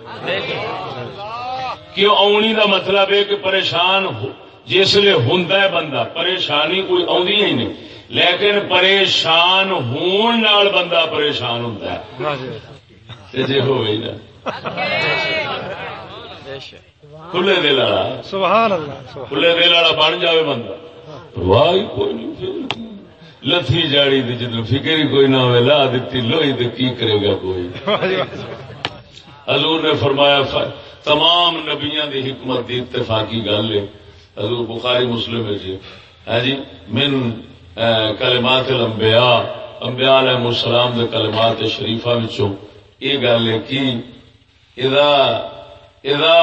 کیوں آنی دا مطلب ہے کہ پریشان جس لیے ہوں بندہ پریشانی کوئی آدھی ہی نہیں۔ لیکن پریشان ہون نال بندہ پریشان ہوں جی واہ ہوئی نا کھلے دل والا۔ سبحان اللہ سبحان کھلے دل والا بن جائے بندہ۔ ہی کوئی نہیں لتھی جاڑی دی جدو فکر ہی کوئی نہ ہوئے لا دیتی لوئی کی کرے گا کوئی۔ واہ واہ۔ حضور نے فرمایا تمام نبیاں دی حکمت دی اتفاقی گل ہے۔ حضور بخاری مسلم ہے جی۔ ہے جی من کلمات الانبیاء۔ انبیاء علیہ السلام دے کلمات شریفہ وچوں۔ یہ گل ہے کہ اذا اذا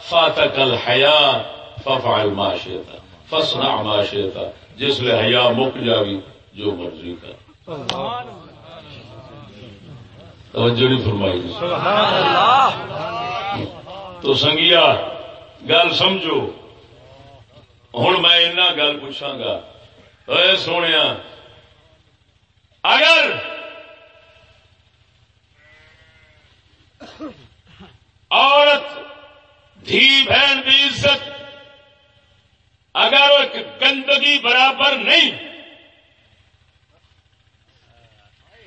فاتك الحیا ففعل ما شئت، فاصنع ما شئت، جس لے حیا مک جاوی، جو مرضی کر۔ توجہ نہیں فرمائی جی۔ تو سنگیا، گل سمجھو۔ ہوں میں گل پوچھا گا اے سونے اگر عورت، دھی بہن کی عزت۔ اگر ایک گندگی برابر نہیں،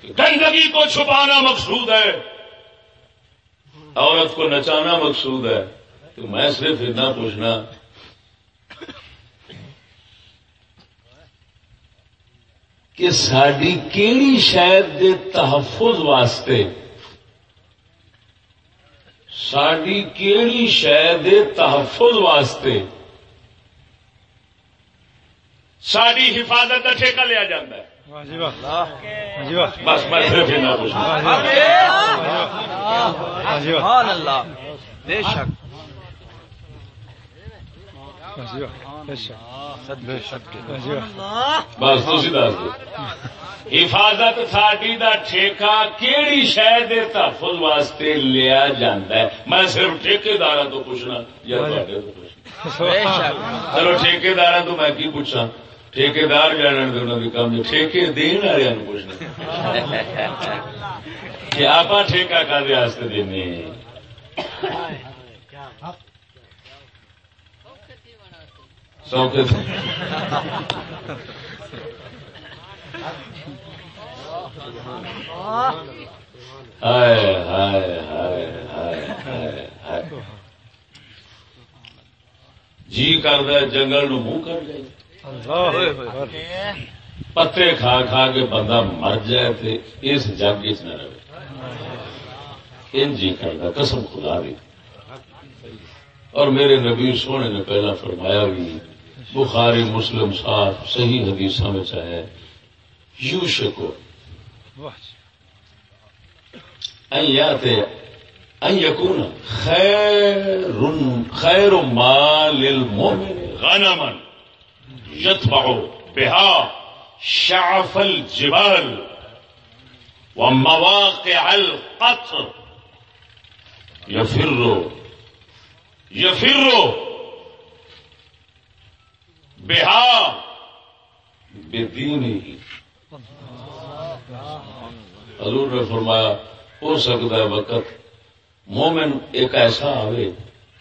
گندگی کو چھپانا مقصود ہے، عورت کو نچانا مقصود ہے، تو میں صرف اتنا پوچھنا۔ کہ ساری کیڑی شاید دے تحفظ واسطے ساری کیڑی شاید دے تحفظ واسطے ساری حفاظت کا ٹھیکہ لیا جاتا ہے۔ واہ جی واہ واہ جی واہ بس میں صرف اتنا بس تھی دس دو. حفاظت ساڈی دا ٹھیکہ کیڑی شہ دے تحفظ واسطے لیا جاندہ ہے؟ میں صرف ٹھیکےدار تو پوچھنا یا تواڈے تو پوچھنا؟ بے شک. چلو ٹھیکےدار تو میں کی پوچھا ٹھیکےدار جانن دے انہاں کام جو ٹھیکے دین والے پوچھنا۔ کہ آپ ٹھیکہ کردے واسطے دینے۔ ہائے ہائے ہائے ہائے جی کرد جنگل نو منہ کر جائے پتے کھا کھا کے بندہ مر جائے تے اس جگ چ نہ رہے۔ ان جی کردا قسم خدا دی۔ اور میرے نبی سونے نے پہلا فرمایا بھی بخاری مسلم صاحب صحیح حدیث میں چاہے یو شکو. واہ خیر خیر مال المؤمن غنما یتبع بها شعف الجبال ومواقع القطر. يفر يفر بها بدينه حضور نے فرمایا ہو سکتا ہے وقت مومن ایک ایسا آئے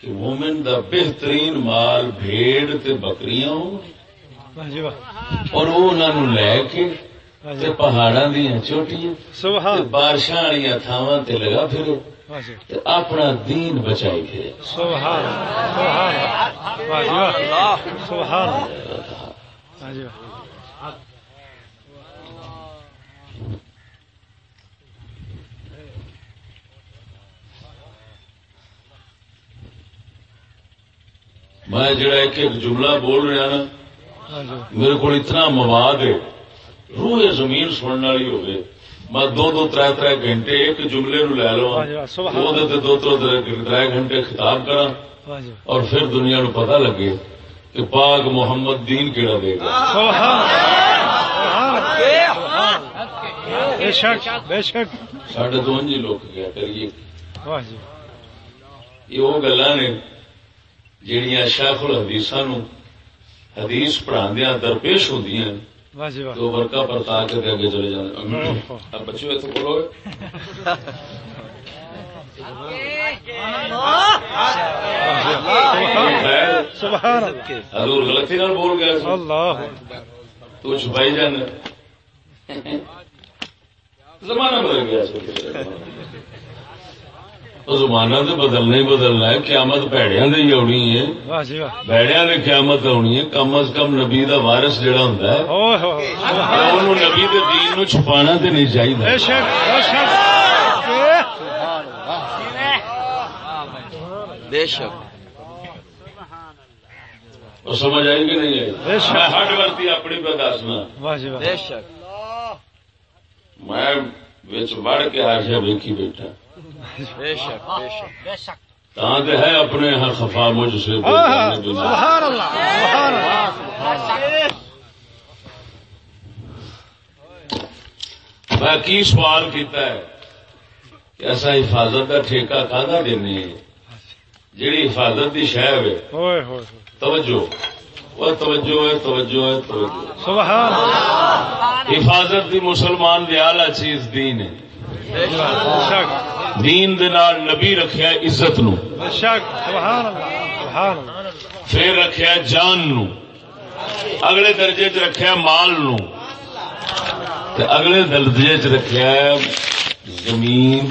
کہ مومن دا بہترین مال بھیڑ تے بکریاں جی واہ اور وہ انہوں لے کے تے پہاڑاں دیا چوٹیاں بارشاں والی تھاواں تے لگا پھرے۔ اپنا دین بچائی پھرے سبحان سبحان میں جڑا ایک ایک جملہ بول رہا نا میرے کو اتنا مواد ہے روح زمین سننے والی ہوگی میں دو دو تر تر گھنٹے ایک جملے نو لے لو واہ واہ، سبحان وہ دے دو تر تر گھنٹے خطاب کرا اور پھر دنیا نو پتہ لگے کہ پاک محمد دین کیڑا دے گا ساڈے تو انجی لوگ کیا کریے یہ وہ گلا نے جہیا شیخ الحدیث حدیث پڑھاندیا درپیش ہوں جی تو ورکا پرتا کے تے اگے چلے جاندے اب بچوں اتنے بولو۔ حضور غلطی نال بول گیا تو چھپائی جانا زمانہ بدل گیا زمانہ تو بدلنا ہی بدلنا ہے قیامت دی ہی آنی ہے۔ واہ جی واہ۔ بیڑیاں دی قیامت آنی ہے کم از کم نبی دا وارث جڑا ہوں انہوں نبی دے دین نو چھپانا تے نہیں چاہیے بے شک وہ سمجھ آئی کہ نہیں آئی۔ میں ہٹ ورتی اپنی پہ دسنا۔ جی واہ۔ بے شک۔ میں بڑھ کے ہر شے ویکھی بیٹھا۔ بے شک بے شک۔ تاں تے ہے اپنے ہاں خفا مجھ سے۔ سبحان اللہ سبحان اللہ۔ میں کی سوال کیتا ہے؟ کہ ایسا حفاظت کا ٹھیکہ کھانا دینے جیڑی حفاظت کی شہ ہے ہوئے توجہ۔ وہ توجہ ہے توجہ ہے توجہ۔ سبحان اللہ۔ حفاظت دی مسلمان دی اعلی چیز دین ہے۔ دین دے نال نبی رکھیا عزت نو. بے شک. سبحان اللہ سبحان اللہ پھر رکھیا جان نو. اگلے درجے چ رکھیا مال نو. تے اگلے درجے چ رکھیا زمین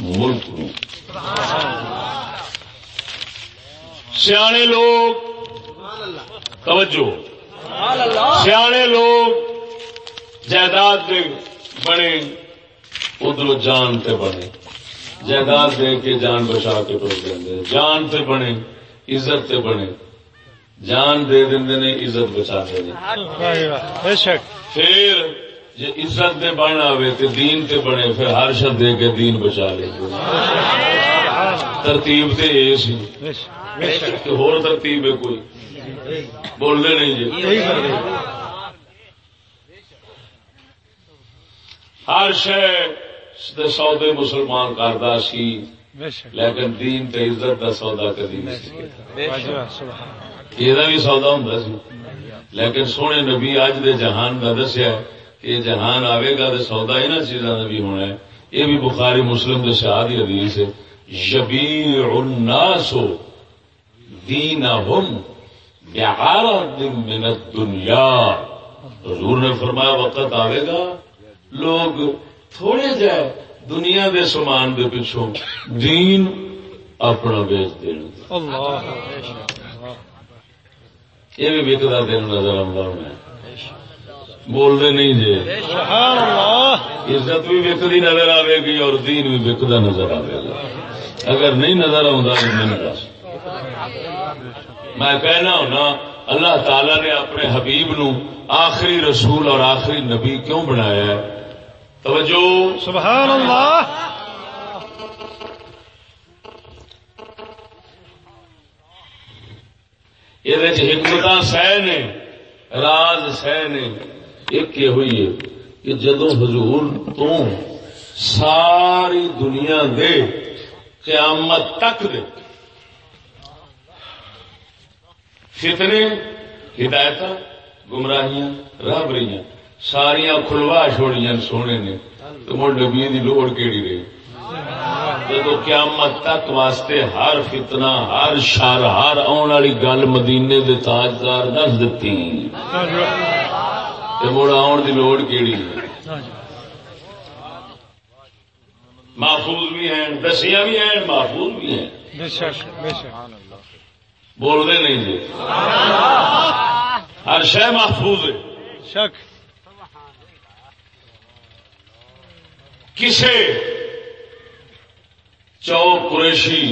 ملک نو. سیانے لوگ توجہ. سیانے لوگ جائیداد دے بنے ادھر جان تے بنے۔ جائیداد دے کے جان بچا کے ٹر دیں جان تے بنے، عزت تے بنے۔ جان دے دیں نے، عزت بچا دے واہ پھر جی عزت دے بن آوے تے دین تے بنے، پھر ہر شد دے کے دین بچا لے۔ ترتیب تے یہ سی۔ بے ہور ترتیب ہے کوئی۔ بولنے نہیں جی یہی کر دے ہر شہ سودے مسلمان کردا سی لیکن دین تے عزت دا سودا کدی یہ بھی سودا ہوں سی۔ لیکن سونے نبی اج دے جہان کا دسیا کہ جہان آئے گا تو سودا ہی نہ چیزاں کا بھی ہونا ہے۔ یہ بھی بخاری مسلم کے شہادی حدیث ہے۔ شبیر الناس دینہم بعرض من الدنیا۔ حضور نے فرمایا وقت آئے گا لوگ تھوڑے جائے دنیا دے سامان دے پچھوں دین اپنا بیچ دین۔ یہ بھی وکدا دن نظر آتا میں۔ بولتے نہیں جی عزت بھی وکدی نظر آئے گی اور دین بھی وکدا نظر آئے گا۔ اگر نہیں نظر آتا تو میں دس میں کہنا ہونا اللہ تعالی نے اپنے حبیب نو آخری رسول اور آخری نبی کیوں بنایا ہے؟ توجہ۔ سبحان اللہ۔ یہ حکمت سہ نے راز سہ نے ایک یہ ہوئی ہے کہ جدو حضور تو ساری دنیا دے قیامت تک دے فتنے ہدایت گمراہیاں رابریاں ساریاں کھلوا چھوڑیاں سونے نے۔ تو مڑ نبی دی لوڑ کیڑی رہی۔ جدو قیامت تک واسطے ہر فتنہ ہر شر ہر آن والی گل مدینے دے تاجدار دس دتی۔ مڑ آن دی لوڑ کیڑی محفوظ بھی ہیں دسیاں بھی ہیں محفوظ بھی ہیں۔ شک بولتے نہیں جی۔ ہر شہ محفوظ ہے۔ شک۔ کسے؟ چوک قریشی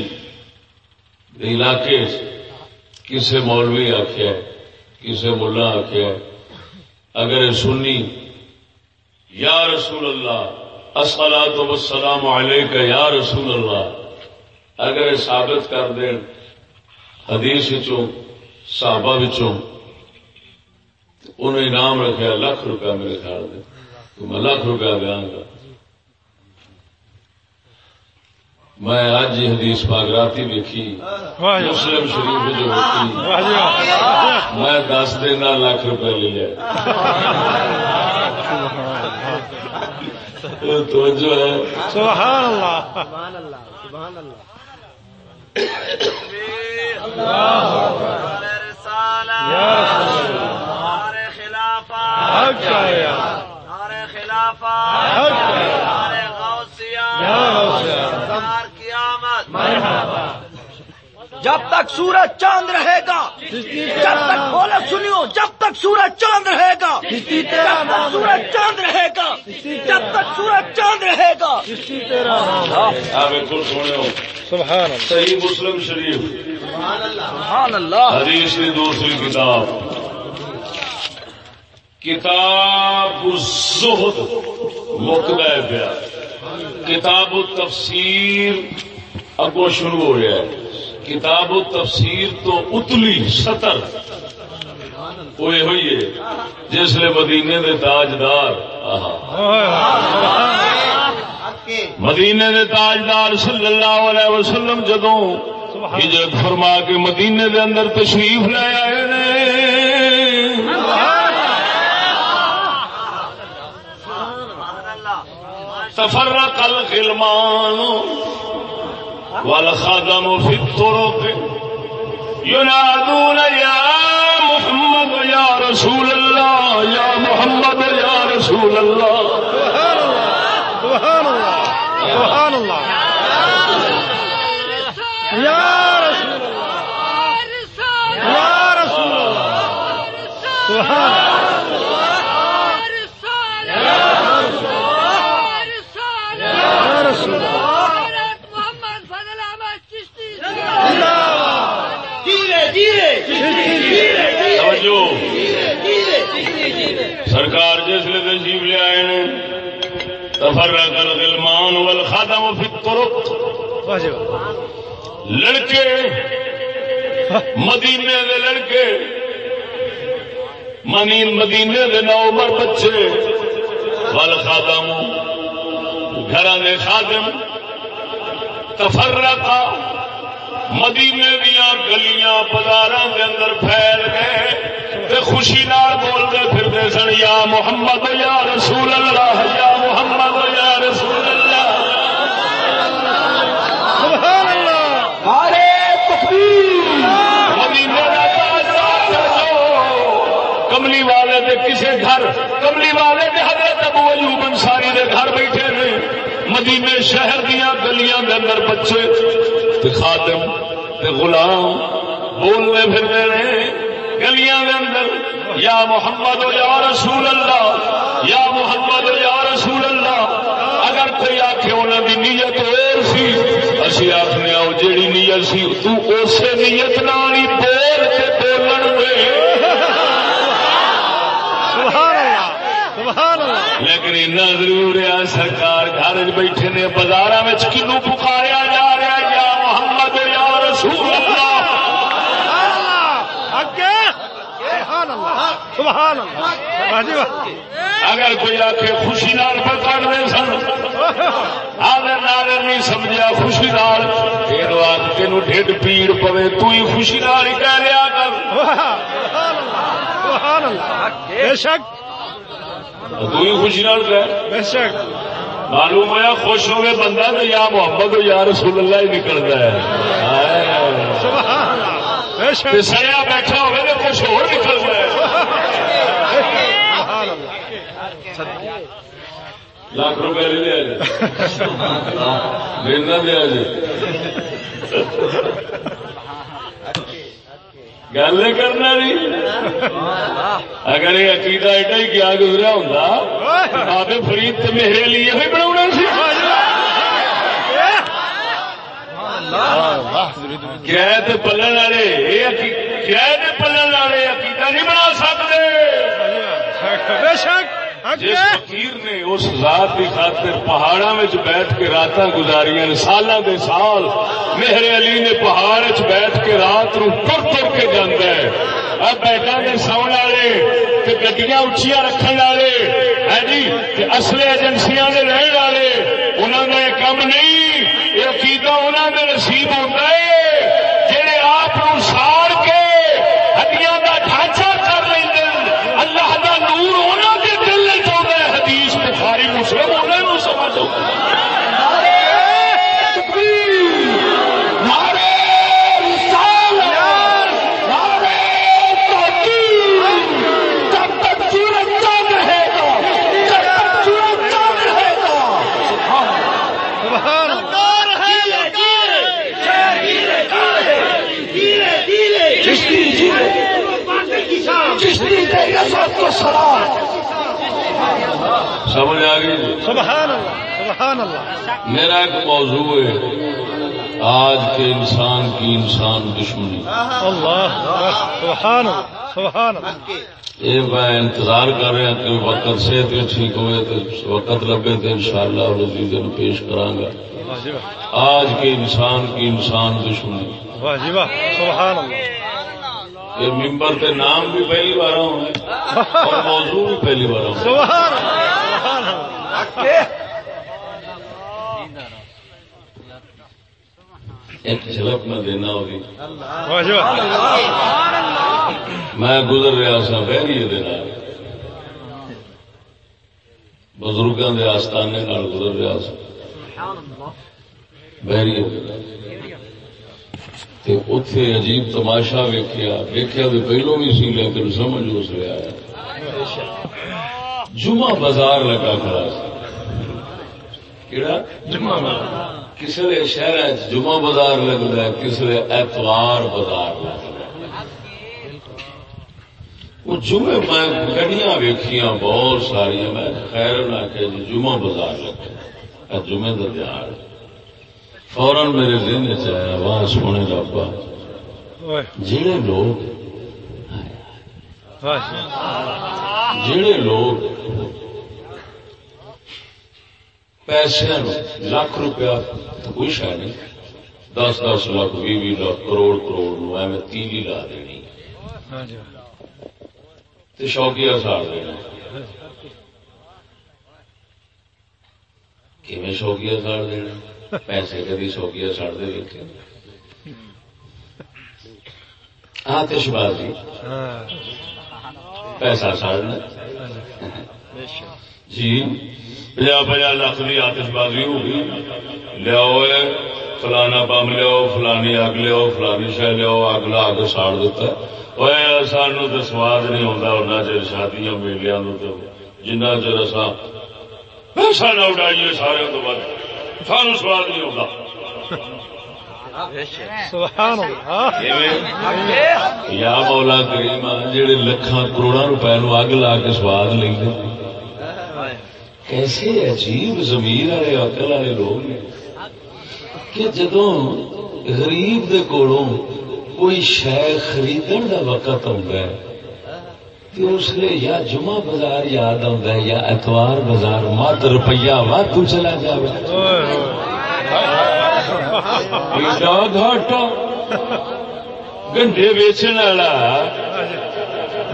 دے علاقے کسے مولوی آخیا کسے ملا آخیا اگر سنی، یا رسول اللہ اصلا تو السلام علیکہ، یا رسول اللہ، اگر یہ ثابت کر دین، حدیث وچوں، صحابہ وچوں انہوں انعام رکھا لاکھ روپیہ میرے خیال دے، تو میں لاکھ روپیہ دیا گا میں آج ہی حدیث پاک راتی دیکھی جی مسلم شریف جو واہ جی میں دس دن لاکھ روپے لے لیا۔ توجہ ہے۔ سبحان اللہ۔ یا رسول اللہ حق جب تک سورج چاند رہے گا جب تک بولے سنیو جب تک سورج چاند رہے گا جب تک سورج چاند رہے گا جب تک سورج چاند رہے گا۔ سبحان اللہ۔ صحیح مسلم شریف۔ سبحان اللہ۔ حدیث کی دوسری کتاب۔ کتاب الزہد مقدہ پیا کتاب التفسیر۔ اگو شروع ہو گیا ہے۔ کتاب التفسیر تو اتلی سطر۔ وہ ہوئی ہے۔ جس نے مدینے دے تاجدار۔ مدینے دے تاجدار صلی اللہ علیہ وسلم جدوں ہجرت فرما کے مدینے دے اندر تشریف لے آئے نے۔ تفرق الغلمان۔ والخدم في الطرق. ينادون يا محمد يا رسول الله يا محمد يا رسول الله. سبحان اللہ سبحان اللہ یا رسول اللہ یا رسول اللہ سبحان اللہ توجہ سرکار جس لے تشریف لے آئے نے تفرق الغلمان والخدم في الطرق۔ لڑکے مدینے دے لڑکے منی مدینے دے نو عمر بچے ول خادم گھر دے خادم تفرقا مدینے دیا گلیاں بازار دے اندر پھیل گئے تے خوشی نال بولتے پھرتے سن یا محمد یا رسول اللہ یا محمد یا رسول اللہ. سبحان اللہ مدینے دا تاجدار جو کملی والے دے کسے گھر کملی والے دے حضرت ابو ایوب انصاری دے گھر بیٹھے نے مدینے شہر دیا گلیاں دے اندر بچے تے خادم تے غلام بولنے پھرتے نے گلیاں دے اندر، یا محمد و یا رسول اللہ، یا محمد و یا رسول اللہ، اگر کوئی آخ انہوں دی نیت اور سی، اسی آخنے آؤ جیڑی نیت سی، تو اسے نیت نال ہی بول کے بولن دے۔ لیکن اتنا ضرور ہے، سرکار گھر بیٹھے نے بازار کنو پکاریا جا رہا یا محمد یا رسول اللہ اگے سبحان اللہ سبحان اللہ واجب اگر کوئی آ کے خوشی نال پکڑ دے سن آدر نادر نہیں سمجھا خوشی نال تیرو آگ تینو ڈھڈ پیڑ پوے تو ہی خوشی نال ہی کہہ لیا کر۔ سبحان اللہ بے شک۔ تو ہی خوشی نال کہہ۔ بے شک۔ معلوم ہوا خوش ہوئے بندہ تو یا محمد یا رسول اللہ ہی نکلتا ہے۔ سڑیا بیٹھا ہوئے تو کچھ اور نکلتا ہے۔ لاکھ روپے لے لیا جی۔ دیا جی۔ گل نہیں کرنا نہیں اگر یہ عقیدہ ایڈا ہی کیا گزرا ہوں بابے فرید تو میرے لیے بھی بنا سی۔ قید پلن والے قید پلن والے عقیدہ نہیں بنا سکتے۔ بے شک۔ جس اگے فقیر نے اس ذات کی خاطر پہاڑا بیٹھ کے رات گزاریا نے سالہ دے سال میرے علی نے پہاڑ چ بیٹھ کے رات نو تر تر کے جانا ہے۔ اب بیٹھا نے ساؤن والے تے گڈیاں اچیاں رکھن والے ہے جی تے اصل ایجنسیاں دے رہن والے انہوں یہ کام نہیں یہ عقیدہ انہوں نے نصیب ہوتا ہے۔ مسلم ہونا انہوں سمجھو چشتی چشتی سلام۔ سمجھ آ گئی جی؟ سبحان اللہ سبحان اللہ۔ میرا ایک موضوع ہے آج کے انسان کی انسان دشمنی۔ اللہ سبحان اللہ سبحان اللہ۔ یہ میں انتظار کر رہا کہ وقت صحت بھی ٹھیک ہوئے تو وقت لگے تو انشاءاللہ شاء اللہ پیش کراں گا۔ جی آج کے انسان کی انسان دشمنی۔ واہ جی واہ سبحان اللہ۔ یہ ممبر کے نام بھی پہلی بار ہوں اور موضوع بھی پہلی بار ہوں سبحان اللہ سبحان اللہ ایک جھلک میں دینا ہوگی۔ میں گزر رہا سا بہری بزرگوں کے آستانے گزر رہا سا۔ بہری اتے عجیب تماشا ویکیا ویکیا تو پہلو بھی سی لیکن سمجھ اس لیے آیا جمعہ بازار لگا کھڑا کیڑا؟ جمعہ نے شہر جمعہ بازار لگتا ہے کسی نے ایتوار بازار لگتا وہ جمعے میں گڈیاں ویکھیاں بہت ساری میں خیر نہ کہ جمعہ بازار لگتا جمعے کا تہار فوراً میرے دن چایا وہاں سونے ربا واہ جڑے لوگ۔ جڑے لوگ پیسے لاکھ روپیہ کوئی شہ نہیں دس دس لاکھ بھی بھی لاکھ کروڑ کروڑ نو ایویں تیلی لا دینی۔ واہ جی۔ تے شوقیہ ساڑ دینا کیویں شوقیہ ساڑ دینا پیسے کدی شوقیہ ساڑ دے دیتے آتش بازی ہاں۔ پیسہ ساڑنا جی۔ پجا پجا لاکھ کی آتش بازی ہوگی لیاؤ فلانا بم لیاؤ فلانی اگ لیاؤ فلانی شہ لیاؤ اگ لا کے ساڑ دیتا۔ ہے سانو تو سواد نہیں آتا ان چر شادیاں میلیا جنہ چر اصا پیسہ نہ اڈائیے سارے تو بعد، سانو سواد نہیں آتا یا مولا کریم جہے لکھان کروڑا روپے نو اگ لا کے سواد لیں کیسے عجیب زمین والے عقل والے لوگ نے کہ جدو غریب دے کولوں کوئی شہ خریدن دا وقت آتا ہے تو اس لیے یا جمعہ بازار یاد آتا ہے یا اتوار بازار مت روپیہ وادو چلا جائے ایڈا گھاٹا گنڈے ویچن والا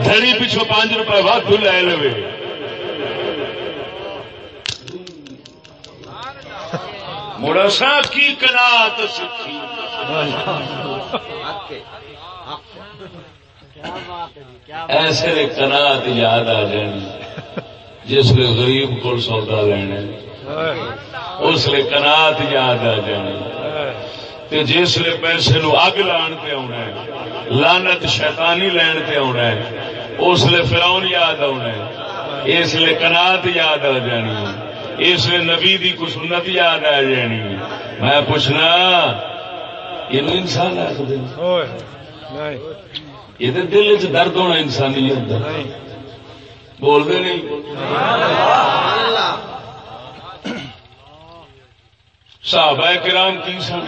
دھڑی پچھو پانچ روپے وادو لے لو مڑا سا کی کنات سکھی؟ ایسے کنات یاد آ جانی جس نے غریب کو سودا لینا اس لیے کنات یاد آ جانی۔ تے جس لیے پیسے نو اگ لان تے آنا ہے لانت شیطانی لین تے آنا ہے اس لیے فراؤن یاد آنا ہے۔ اس لیے کنات یاد آ جانی۔ ہے اس لیے نبی دی کو سنت یاد آ جانی۔ ہے میں پوچھنا یہ انسان نہیں۔ یہ دل چ درد ہونا انسانیت نہیں۔ بولتے نہیں؟ صحابہ کرام کی سن؟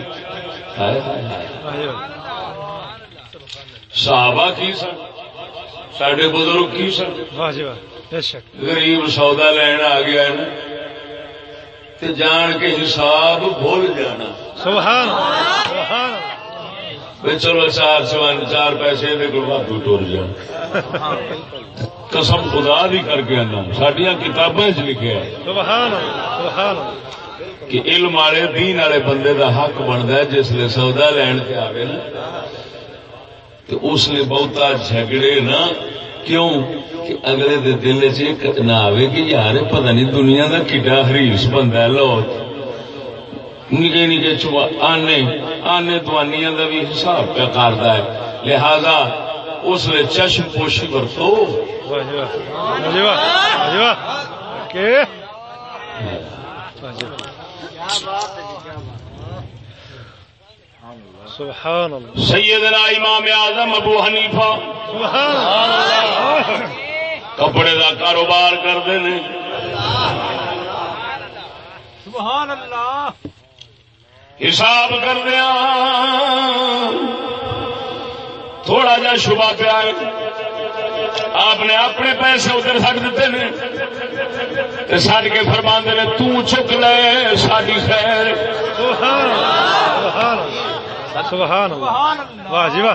صحابہ کی سن؟ سڈے بزرگ کی سن؟ جی غریب سودا لین آ گیا نا؟ تے جان کے حساب بھول جانا۔ سبحان سبحان بھی چلو چار چوان چار پیسے ٹور جان قسم خدا دی کر کے آنا۔ سڈیا کتابیں چ لکھے سبحان سبحان کہ علم والے دین والے بندے دا حق بنتا ہے جس نے سودا لین کے آئے نا تو اس نے بہتا جھگڑے نا کیوں کہ اگلے دے دل چ نہ آئے کہ یار پتہ نہیں دنیا دا کڈا حریص بندہ ہے لو نکے نکے چوا آنے آنے دوانیاں دا بھی حساب پہ کرتا ہے لہذا اس نے چشم پوشی برتو واہ سبحان اللہ. سیدنا امام اعظم ابو حنیفہ سبحان اللہ کپڑے دا کاروبار کرتے ہیں۔ سبحان اللہ۔ حساب کردیا تھوڑا جا شبہ پیا آپ نے اپنے پیسے ادھر سٹ دیتے ہیں سٹ کے فرما نے تک لے ساری خیر۔ سبحان اللہ سبحان اللہ۔ واہ جی واہ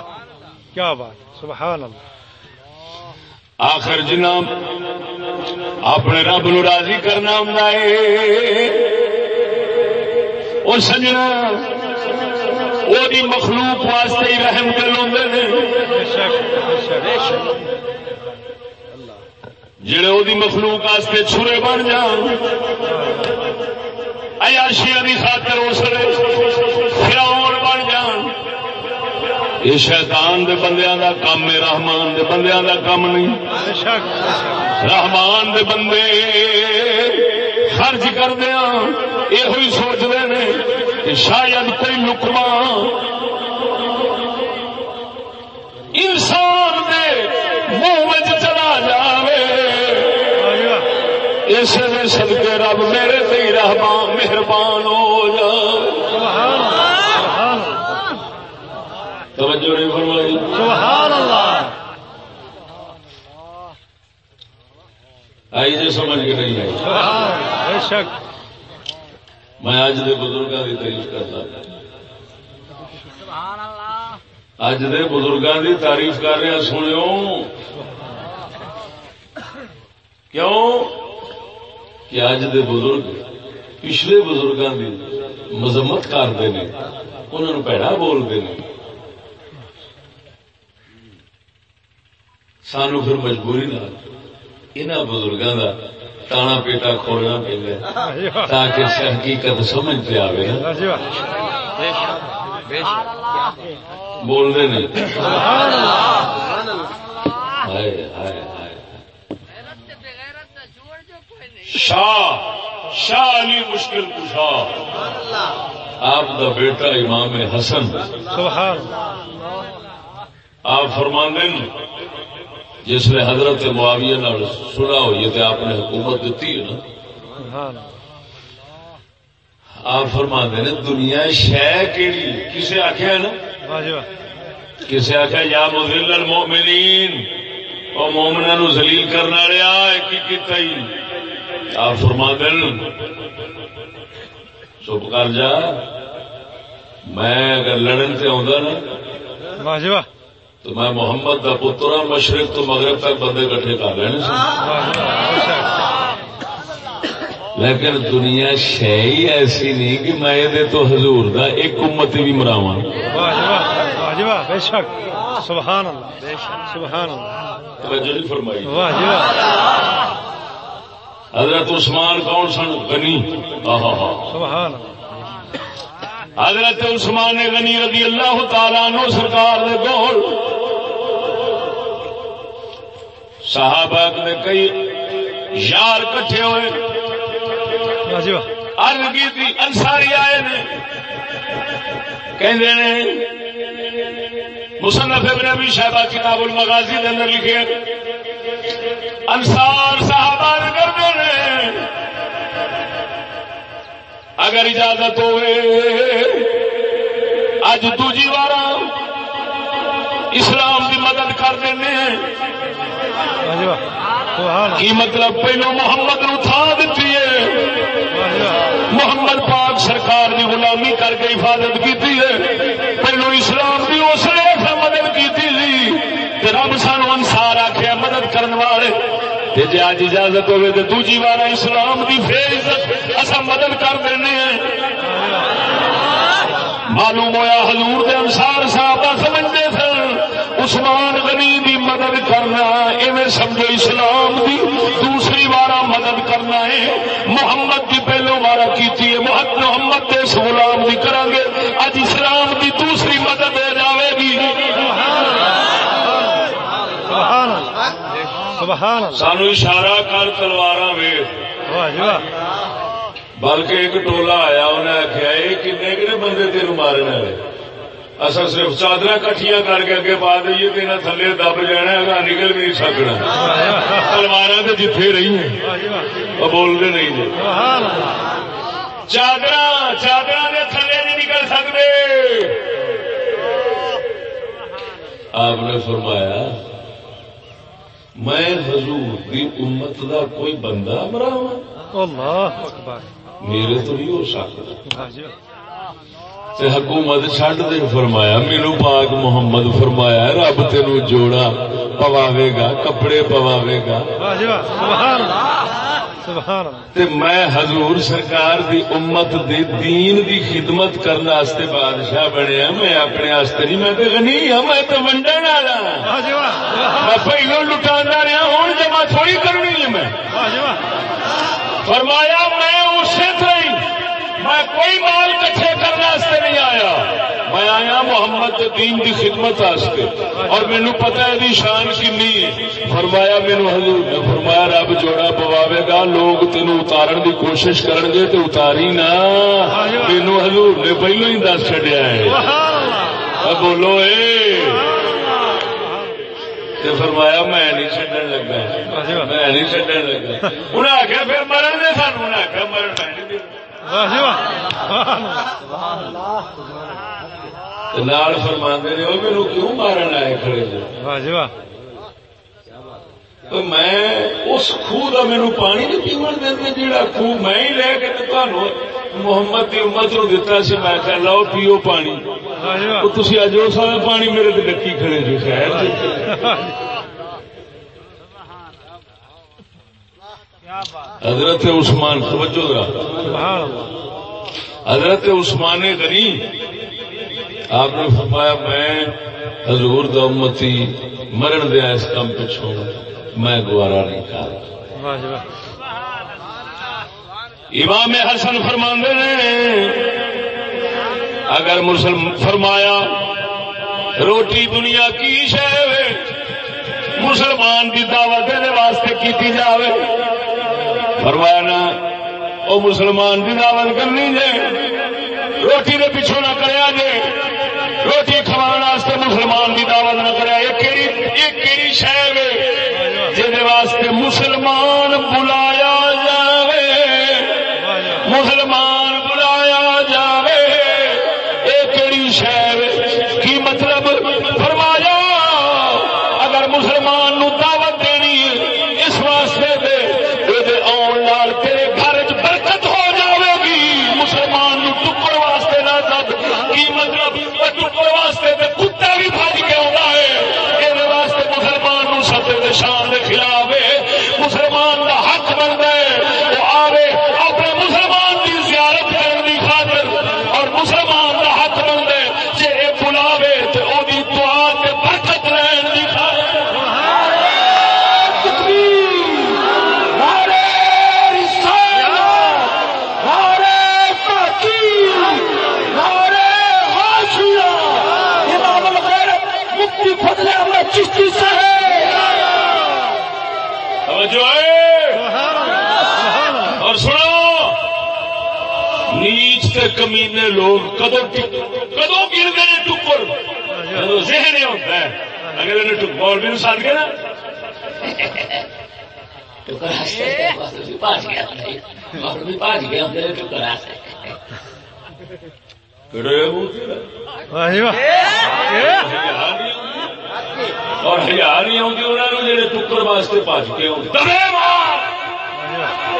کیا بات سبحان اللہ۔ آخر جنا اپنے رب نو راضی کرنا ہوں وہ سجنا وہی مخلوق واسطے ہی رحم کر بے جڑے وہ مخلوق واسطے چھرے بن جان عیاشیاں دی خاطر اسلے فراؤن بن جان۔ یہ شیطان دے بندیاں دا کام ہے رحمان دے بندیاں دا کام نہیں۔ رحمان دے بندے خرچ کردیا ہاں، یہ سوچتے ہیں کہ شاید کوئی لکما انسان دے منہ چلا جاوے۔ اس نے سدکے رب میرے تے رحمان، مہربان ہو جائے۔ توجہ نہیں فرمائی۔ سبحان اللہ آئی جی سمجھ کے نہیں آئی۔ بے شک۔ میں اج دے بزرگاں کی تعریف کرتا اج دے بزرگاں دی تعریف کر رہا سنو کیوں؟ کہ اج دے بزرگ پچھلے بزرگاں دی مذمت کرتے ہیں انہوں نے پیڑا بولتے ہیں سانو پھر مجبوری نہ انہوں بزرگاں دا تانا پیٹا کھولنا واہ تاکہ حقیقت سمجھ پہ آئے نا سبحان اللہ ہائے ہائے ہائے غیرت جو کوئی نہیں شاہ شاہ علی مشکل کشا آپ کا بیٹا امام حسن سبحان اللہ آپ فرماندے جس نے حضرت معاویہ نال سنا ہوئی تو آپ نے حکومت دیتی ہے نا؟ آپ فرماندے نے دنیا شہ کیڑی کسے آخیا نا؟ کسے آخیا یا مزل المؤمنین اور مومنا نو زلیل کرنے والے کی کیتا ہی؟ آپ فرما دین چپ کر جا میں اگر لڑن سے آؤں نا واہ تو میں محمد کا پتر ہوں مشرق تو مغرب تک بندے کٹھے کر لینے لیکن دنیا شہ ہی ایسی نہیں کہ میں یہ تو حضور دا ایک امتی بھی مراوا جی جی واہ بے شک۔ سبحان اللہ بے شک سبحان اللہ۔ توجہ نہیں فرمائی۔ واہ جی واہ۔ حضرت عثمان کون سن؟ غنی۔ آہا ہا سبحان اللہ۔ حضرت عثمان غنی رضی اللہ تعالیٰ عنہ سرکار دے کول صحابہ کئی یار کٹھے ہوئے۔ تھی انصاری آئے نے۔ کہندے نے مصنف ابن ابی شہبہ کتاب المغازی دے اندر لکھے انصار صحابہ نے کرتے نے اگر اجازت ہوئے اج دوجی بار اسلام کی مدد کر دینے جی واہ سبحان اللہ کی مطلب پہلو محمد نو تھا دیتی ہے؟ جی محمد پاک سرکار کی غلامی کر کے حفاظت کی پہلو اسلام کی اس نے مدد کی رب سانو انسار آخیا مدد کرنے والے۔ جے اج اجازت ہوئے تو دوجی بار اسلام کی پھر اصا مدد کر دینے ہیں۔ معلوم ہوا حضور دے انسار صاحب سمجھتے سن عثمان غنی دی مدد کرنا ایویں سمجھو اسلام دی دوسری بار مدد کرنا ہے۔ محمد دی پہلو بار کی محمد محمد دے اس غلام دی کریں گے۔ اج اسلام دی دوسری مدد ہو جاوے گی۔ سانو اشارہ کر تلوار جی بلکہ ایک ٹولا آیا انہیں آخیا یہ کنے بندے تین مارنے والے؟ اصا صرف چادر کٹھیا کر کے اگے پا دئیے تو انہیں تھلے دب جانا ہے نکل بھی نہیں سکنا۔ تلوار تو جتھے رہی ہیں۔ وہ بولتے نہیں جی۔ چادر چادر کے تھلے نہیں نکل سکتے آپ نے فرمایا میں حضور کی امت کا کوئی بندہ مرا اللہ اکبر۔ میرے تو نہیں ہو سکتا۔ ہاں جی۔ تے حکومت چڈ دے فرمایا مینو پاک محمد فرمایا، رب تین جوڑا پواوے گا کپڑے پواوے گا سبحان اللہ سبحان تے میں حضور سرکار دی امت دی دین دی خدمت کرنے واسطے بادشاہ بنیا، میں اپنے واسطے نہیں، میں تے غنی ہاں میں تے ونڈن والا۔ میں پہلو لٹاندا رہا ہوں جمع تھوڑی کرنی ہے میں۔ فرمایا، میں اسی طرح میں کوئی مال کٹھے کرنے واسطے نہیں آیا۔ میں آیا محمد دین دی خدمت واسطے۔ اور مینو پتا ہے دی شان کنی۔ ہے فرمایا مینو حضور نے فرمایا رب جوڑا پواوے گا، لوگ تینو اتارن دی کوشش کرن گے تے اتاری نا۔ مینو حضور نے پہلو ہی دس چڈیا ہے۔ بولو اے۔ فرمایا میں نہیں چڈن لگا۔ میں نہیں چڈن لگا۔ انہیں آخیا پھر مرن دے سانو انہیں آخیا مرن میں لال فرما نے وہ میرے کیوں مارن آئے کھڑے جی جی میں اس خوہ کا مینو پانی نہیں پیون دیں جہاں خوہ میں ہی لے کے تمہوں محمد کی امت نو دتا سی میں کہ لو پیو پانی۔ واہ جی تھی اج سارا پانی میرے ڈکی کھڑے جو خیر <laughs> حضرت عثمان، توجہ ذرا۔ حضرت عثمان غنی، آپ نے فرمایا، میں حضور دا امتی مرن دیا اس کام پچھوں، میں گوارا نہیں کر امام حسن فرماندے نے، اگر مسلم فرمایا، روٹی دنیا کی شہ مسلمان کی دعوت دینے واسطے کیتی جاوے۔ فرمایا نا وہ مسلمان کی دعوت کرنی جے، روٹی دے پیچھوں نہ کریا جے، روٹی کھوان واسطے مسلمان کی دعوت نہ کریا، یہ کیڑی یہ کیڑی واسطے مسلمان بلا کمینے لوگ کدو کدو گر گئے ٹکر؟ جدو ذہن ہوتا ہے۔ اگر انہیں ٹک بال بھی نا؟ جی واہ اور ہزار نہیں آتی انہوں نے جڑے ٹکر واسطے بج کے آؤ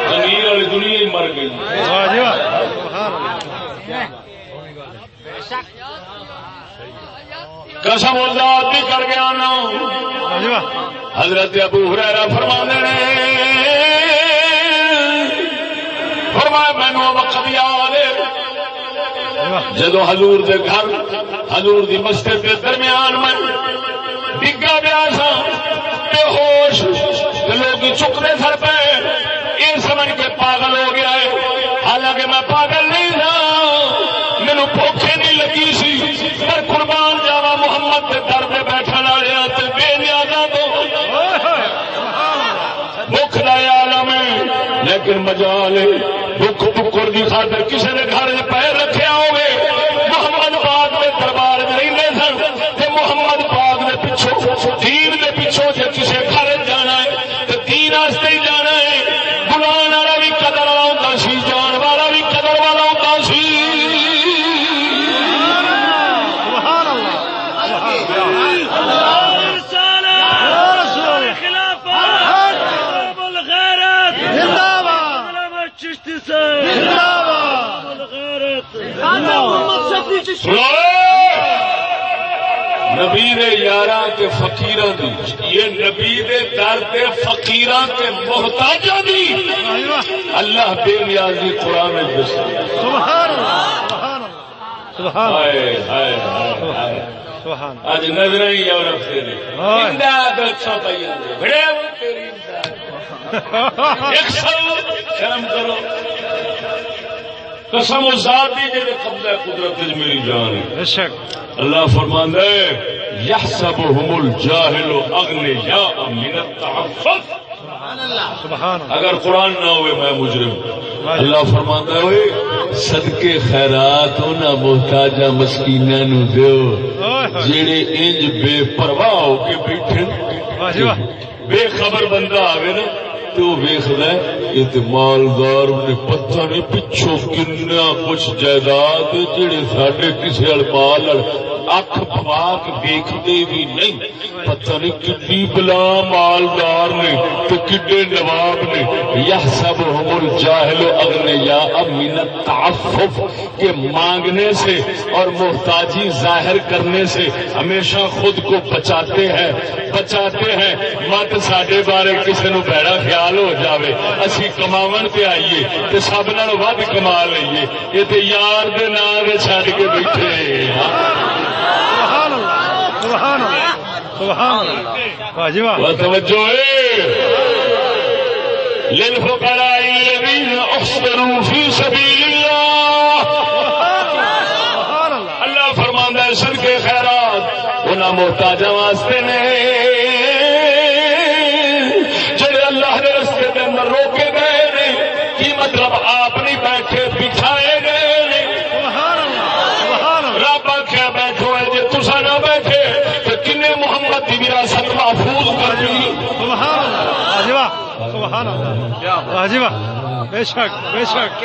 زمین والی دنیا ہی مر گئی واہ جی واہ سبحان اللہ قسم ذات بھی کر گیا نا۔ حضرت ابو ہریرا فرما نے۔ فرمایا مینو وقت یاد جدو حضور دے گھر، حضور دی مسجد کے درمیان میں ڈگا گیا سا، بے ہوش لوگ چکتے سر پہ یہ سمجھ کے پاگل ہو گیا ہے۔ حالانکہ میں پاگل نہیں تھا۔ مجال بھوک بکر کی خاطر کسی نے گھر چ پیر سنو! نبی دے یاراں تے فقیراں دی۔ یہ نبی دے در تے فقیراں تے محتاجاں دی۔ اللہ بے نیازی قرآن میں دستا سبحان اللہ سبحان اللہ سبحان اللہ ہائے ہائے ہائے ہائے۔ سبحان اج نظر ہی یورپ سے نے۔ ہائے۔ امداد اچھا پائی جاندے بڑے وہ تیری امداد۔ اللہ ایک سو شرم کرو۔ قسم و ذات دی جے قبضہ قدرت وچ میری جان ہے۔ بے شک۔ اللہ فرماندا ہے یحسبهم الجاهل اغنیاء من التعفف۔ سبحان اللہ۔ اگر قرآن نہ ہوئے میں مجرم۔ اللہ فرماندا ہے اوئے صدقے خیرات انہاں محتاجاں مسکیناں نو دیو ہوئے۔ جڑے انج بے پرواہ ہو کے بیٹھے۔ جی بے خبر بندہ آوے نا تو ویخد یہ مالدار نے پتہ نہیں پچھو کنا کچھ جائیداد جہے سڈے کسی مال اکھ پوا کے ویکھدے بھی نہیں۔ پتہ نہیں کڈی بلا مالدار نے تو کڈے نواب نے۔ یہ سب ہم جاہل اغنیا۔ من التعفف۔ کے مانگنے سے اور محتاجی ظاہر کرنے سے ہمیشہ خود کو بچاتے ہیں۔ بچاتے ہیں۔ مت سڈے بارے کسی نو بیڑا خیال ہو جاوے۔ اسی کماون پہ آئیے تے سب نال ود کما لئیے۔ یہ تے یار دے نام چھڈ کے بیٹھے۔ سبحان سبحان اللہ. سبحان اللہ. واہ جی واہ. وہ توجہ ہے. للفقراء الذين احصروا في سبيل الله سبحان اللہ. اللہ فرماندا ہے صدقے خیرات انہاں محتاجاں واسطے نے۔ واہ جی واہ بے شک بے شک۔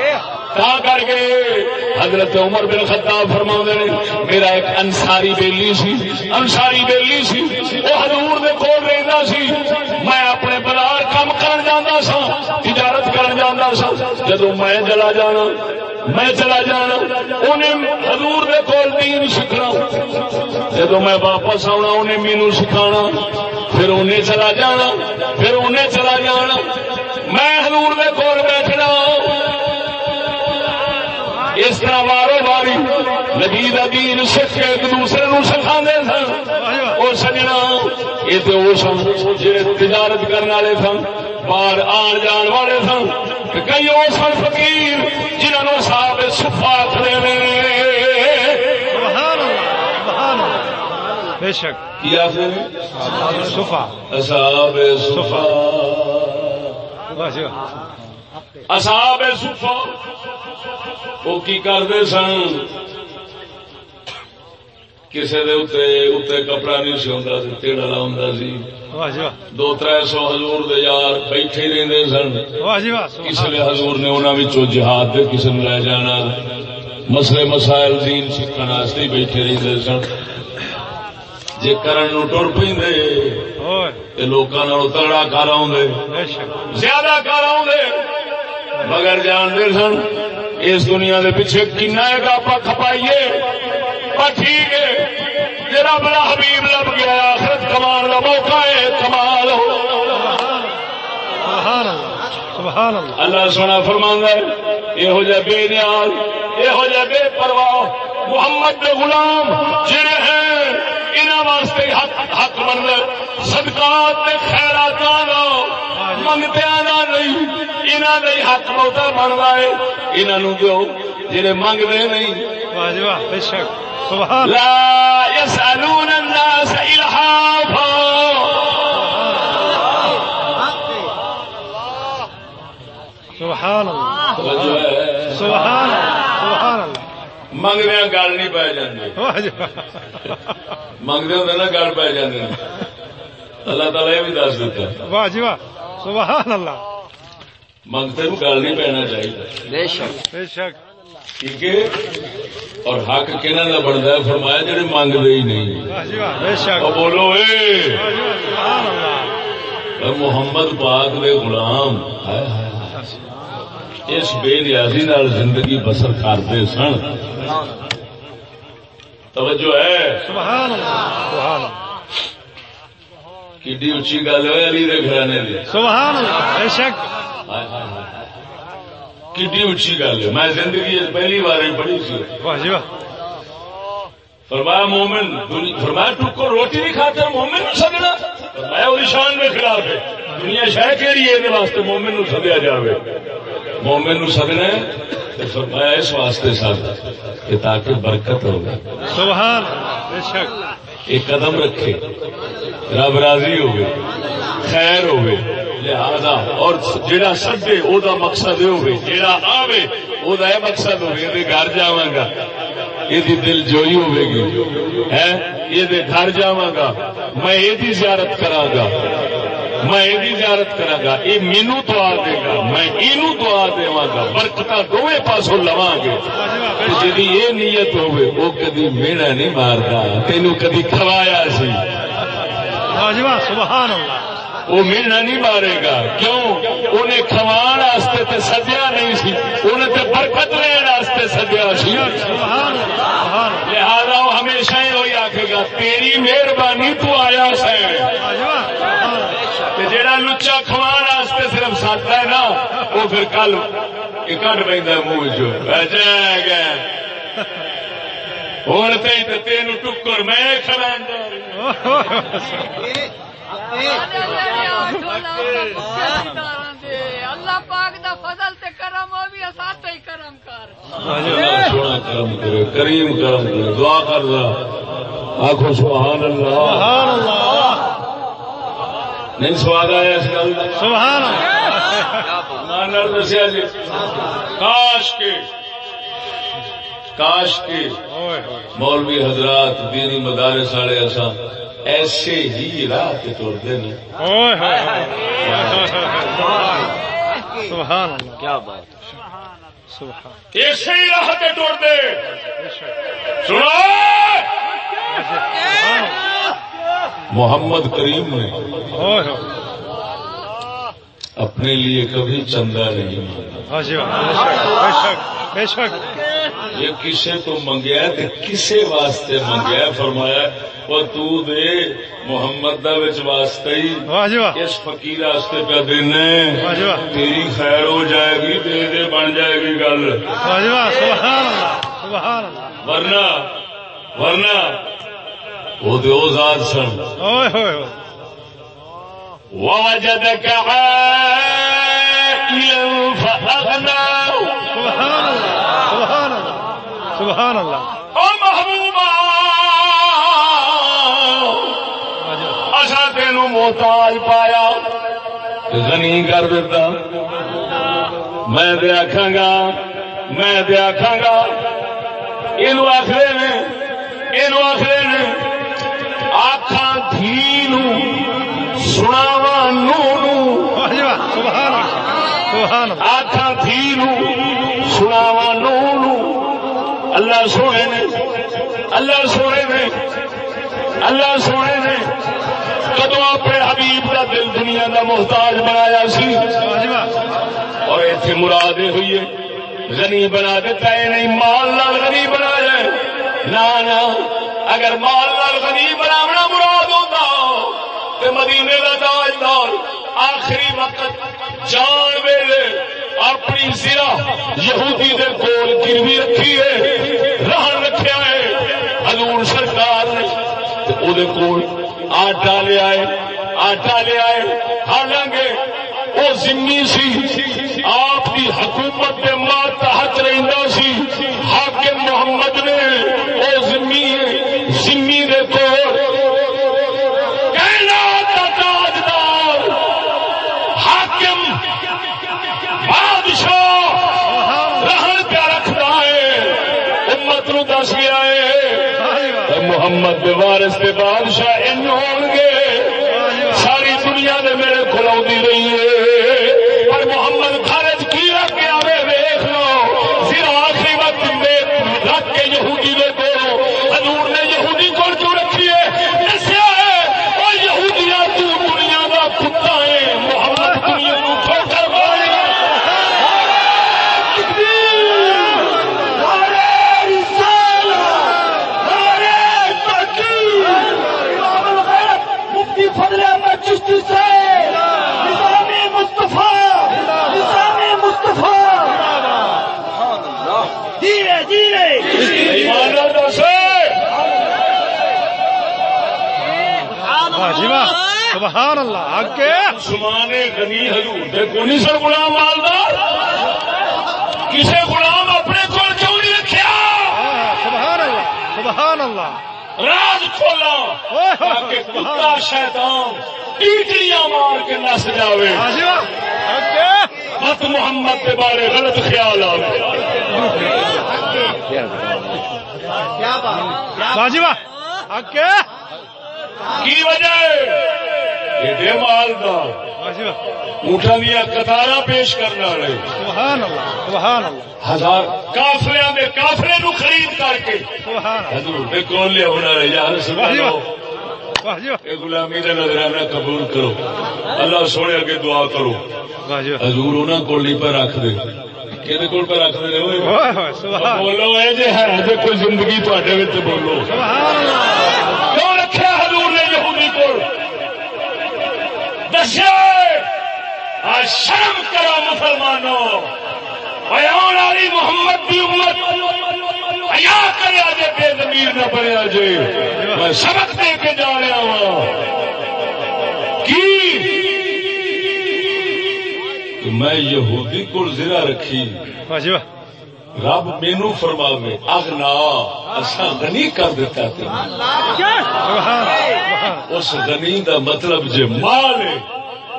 تا کر کے حضرت عمر بن خطاب فرما نے، میرا ایک انصاری بیلی سی، انصاری بیلی سی وہ حضور دے کول رہندا سی۔ میں اپنے بازار کام کرن جاندا سا، تجارت کرن جاندا سا۔ جدوں میں چلا جانا، میں چلا جانا، انہیں حضور دے کول دین سیکھنا جدوں میں واپس آنا انہیں مینوں سکھانا، پھر انہیں چلا جانا، پھر انہیں چلا جانا۔ میں حضور دے کول بیٹھنا اس طرح وارو واری نبی دا دین سکھ کے ایک دوسرے نو سکھا سن۔ اور سجنا یہ تو وہ سن جڑے تجارت کرنے والے سن باہر آن جان والے سن۔ کئی وہ سن فقیر جنہوں نے صاحب سفا کھڑے نے۔ سبحان اللہ سبحان اللہ۔ بے شک۔ کی آخر صفا۔ اصحاب واہ اصحاب سفا وہ کی کرتے سن؟ کسی کپڑا نہیں سی ہوں تیڑا لا سی۔ واہ جی دو تر سو ہزور دے یار بیٹھے رہتے سن۔ جی کسی نے حضور نے انہوں جہاد دے کسی نے لے جانا۔ مسئلے مسائل دین سیکھنے بیٹھے رہتے سن۔ جے کرن نو ٹر تے لوکاں نال تگڑا کر بے شک زیادہ کر آؤندے مگر جانتے سن اس دنیا دے پیچھے کنا ایک آپ کھپائیے پر ٹھیک ہے جرا بڑا حبیب لب گیا آخرت کمان کا موقع ہے کمال ہو سبحان اللہ سبحان اللہ اللہ سونا فرمانا ہے یہو جہ بے نیاز یہو جہ بے پرواہ محمد دے غلام جڑے ہیں انہاں واسطے حق حق بن صدقات تے خیرات دا نہیں انہاں دے حق موتا بندا ہے۔ انہاں نو دیو جڑے منگدے نہیں۔ واہ جی واہ بے شک۔ سبحان لا يسألون الناس ہے۔ سبحان اللہ۔ سبحان اللہ۔ منگدیا گل نہیں پی جاتی جی واہ منگتے ہوں نا گل پی جاتی اللہ تعالی یہ بھی دس دیتا واہ جی واہ سبحان اللہ منگتے بھی گل نہیں پینا چاہیے بے شک بے شک ٹھیک ہے اور حق کہنا کا بنتا ہے فرمایا جڑے منگتے ہی نہیں واہ جی واہ بے شک اور بولو اے واہ جی واہ سبحان اللہ اے محمد پاک دے غلام ہائے ہائے۔ اس بے نیازی نال زندگی بسر کرتے سن۔ توجہ ہے؟ سبحان اللہ کڈی اچھی گل ہے علی دے گھرانے دی؟ سبحان اللہ بے شک۔ کڈی اچھی گل ہے۔ میں زندگی پہلی بار پڑھی سی۔ واہ جی واہ۔ فرمایا مومن فرمایا ٹکو روٹی نہیں کھاتے مومن نو سدنا۔ فرمایا وہ شان کے خلاف ہے دنیا شہ کہڑی ہے؟ یہ واسطے مومن نو سدیا جاوے۔ مومن نو سدنا ہے فرمایا اس واسطے سد کہ تاکہ برکت ہوگا سبحان بے شک ایک قدم رکھے۔ رب راضی ہوگی خیر ہوگی لہذا اور جڑا سدے او دا مقصد ہوگی جڑا آوے او دا یہ مقصد ہوگی گھر جاواں گا۔ یہ دل جوئی ہوے گی ہے یہ گھر جاواں گا میں یہ زیارت کراں گا میں یہ زیارت کراں گا یہ مینو دعا دے گا میں اینو دعا دیواں گا برکت دونوں پاسوں لواں گے جی یہ نیت ہوئے وہ کدی میڑا نہیں مارتا تینو کدی کھوایا سی سبحان اللہ وہ میڑا نہیں مارے گا کیوں انہیں کھوان واسطے تے سدیا نہیں سی انہیں تے برکت لین واسطے سدیا سی سبحان اللہ سبحان اللہ لہذا وہ ہمیشہ ہی وہی آخے گا، تیری مہربانی تو آیا سے. واہ لچا کھوان واسطے صرف سات ہے نا، وہ پھر کل کٹ پہ منہ چ ہوں تین ٹکر میں کھڑا اللہ پاک دا فضل تے کرم ہو بھی ساتھ ہی کرم کر کریم کرم کرے دعا کر رہا آخو سبحان اللہ۔ سبحان اللہ نہیں سواد آیا اس گل کا سبحان اللہ دسیا جی؟ کاش کے۔ کاش کے مولوی حضرات دینی مدارس والے ایسا ایسے ہی راہ پہ توڑتے ہیں۔ سبحان اللہ۔ کیا بات ایسے ہی راہ توڑتے سنو۔ محمد کریم نے اپنے لیے کبھی چندہ نہیں مانگا۔ واہ جی شک یہ کسے تو منگیا تے کسے واسطے منگیا فرمایا وہ تو دے محمد دا وچ واسطے ہی واہ جی اس فقیر واسطے پہ دینے واہ جی تیری خیر ہو جائے گی دے دے بن جائے گی گل۔ ورنہ ورنہ وہ دے او ذات سن۔ ووجدك عائلا فأغناه سبحان اللہ سبحان اللہ سبحان اللہ. او محبوبا. واہ جی واہ اصا تین محتاج پایا. غنی کر دیتا. میں دے آخا گا میں دے آخا گا. یہ آخر نے یہ آخر نے آخا دھی آخا دھی سناوا نو اللہ سونے نے، اللہ سونے نے، اللہ سونے نے کدو اپنے حبیب کا دل دنیا کا محتاج بنایا سی۔ اور اتنے مراد ہوئی ہے، غنی بنا دیتا ہے نہیں مال لال غنی بنا جائے نہ نہ اگر مال لال غنی بناونا مراد ہوتا تو مدینے کا تاجدار آخری وقت جان ویلے اپنی زرا یہودی دے کول گروی رکھی ہے، رہن رکھیا ہے۔ حضور سرکار نے او دے کول آٹا لے آئے، آٹا لے آئے۔ حالانکہ وہ زمین سی، آپ کی حکومت کے ماتحت رہتا سی۔ حاکم محمد نے وہ زمین زمین دے کول محمد دے وارث تے بادشاہ ان ہون گے ساری دنیا دے میرے کو رہی ہے پر محمد خارج کی رکھ کے آوے ویخ لو پھر آخری وقت میں رکھ کے یہودی دے کو حضور نے یہودی کو کیوں رکھی ہے دسیا ہے اور یہودیاں تو دنیا کا کتا ہے محمد دنیا کو ٹھوکر مارے نعرہ رسالت نعرہ نے ایمان نال دس واہ جی واہ سبحان اللہ کے غنی حضور دے کو نہیں سر غلام مالدار کسے غلام اپنے کول کیوں نہیں رکھیا؟ سبحان اللہ سبحان اللہ راز کھولا تاکہ کتا شیطان مار کے نس جاوے۔ واہ جی واہ حق کے مت محمد کے بارے غلط خیال آوے۔ واہ جی واہ کی وجہ ایڈے مالدار۔ اونٹاں دیا قطارا پیش کرنے والے۔ ہزار دے نو خرید کر کے۔ حضور دے کون لے ہونا رہے یار جی جی غلامی نظرانہ قبول کرو۔ اللہ سونے اگے دعا کرو۔ جی حضور انہاں کول نہیں پہ رکھ دے۔ بولو اے جے ہے تے کوئی زندگی وچ بولو۔ سبحان اللہ کیوں رکھیا حضور نے یہودی کول دسیا آج شرم کرو مسلمانوں! بیان والی محمد کی امت! حیا کریا جے بے زمیر نہ بنیا جے میں سبق دے کے جا رہا ہوں۔ کی؟ میں یہودی کو زرا رکھی۔ واہ جی واہ۔ رب مینو فرماوے اگنا اصا غنی کر دیتا تین اس غنی دا مطلب جے مال ہے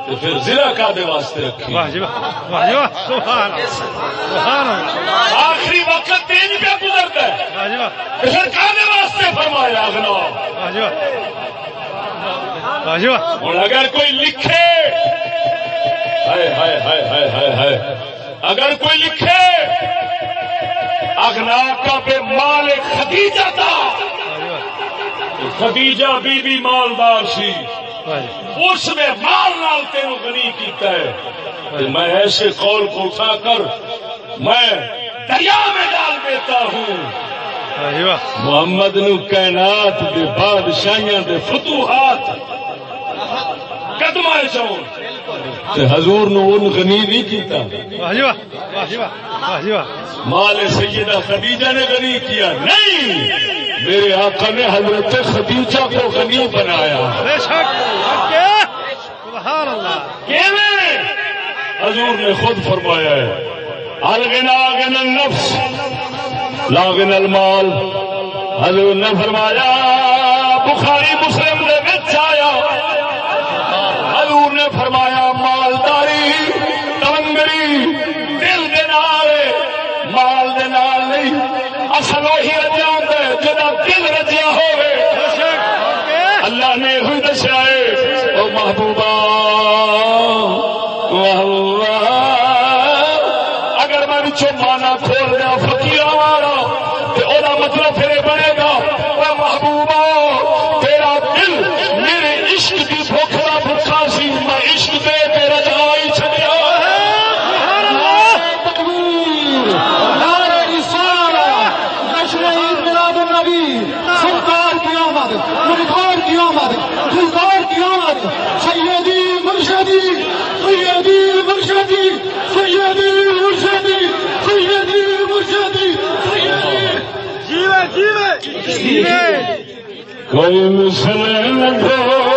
تو پھر ضلع کا دے واسطے رکھی۔ جی جی آخری وقت تین پہ گزرتا ہے۔ جی واہ۔ تو پھر کا دے واسطے فرمایا اگنا جی جی اگر کوئی لکھے ہائے ہائے ہائے ہائے ہائے۔ اگر کوئی لکھے اگنا کا بے مال خدیجہ تھا۔ خدیجہ بی بی مالدار سی۔ اس میں مال نال تینوں غنی کیتا ہے۔ میں ایسے قول کو اٹھا کر میں دریا میں ڈال دیتا ہوں۔ محمد نو کائنات دے بادشاہیاں دے فتوحات قدم چون تے حضور نو ان غنی نہیں کیتا۔ جی جی جی مال سیدہ خدیجہ نے غنی کیا۔ نہیں میرے آقا نے حضرت خدیجہ کو غنی بنایا۔ بے شک حق کے سبحان اللہ۔ کیویں؟ حضور نے خود فرمایا ہے الغنا غنا النفس لا غنا المال۔ حضور نے فرمایا بخاری مسلم دے وچ آیا۔ حضور نے فرمایا، مالداری تنگری دل دے نال، مال دے نال نہیں، اصل وہی رجا ہے جدا دل رجیا ہوئے۔ اللہ نے ہوئی دسیا ہے، او محبوبہ محبوبہ اگر میں بچوں مانا کھول دیا فقیر والا تو او دا مطلب پھر یہ بنے گا او محبوبہ تیرا دل میرے عشق کی بھوک دا بھوکا سی میں عشق دے کے رجائی چھڑیا سرکار کی آمد مددگار کی آمد گلزار کی آمد سیدی مرشدی سیدی مرشدی سیدی مرشدی سیدی مرشدی سیدی جیوے جیوے جیوے کوئی مسلم کو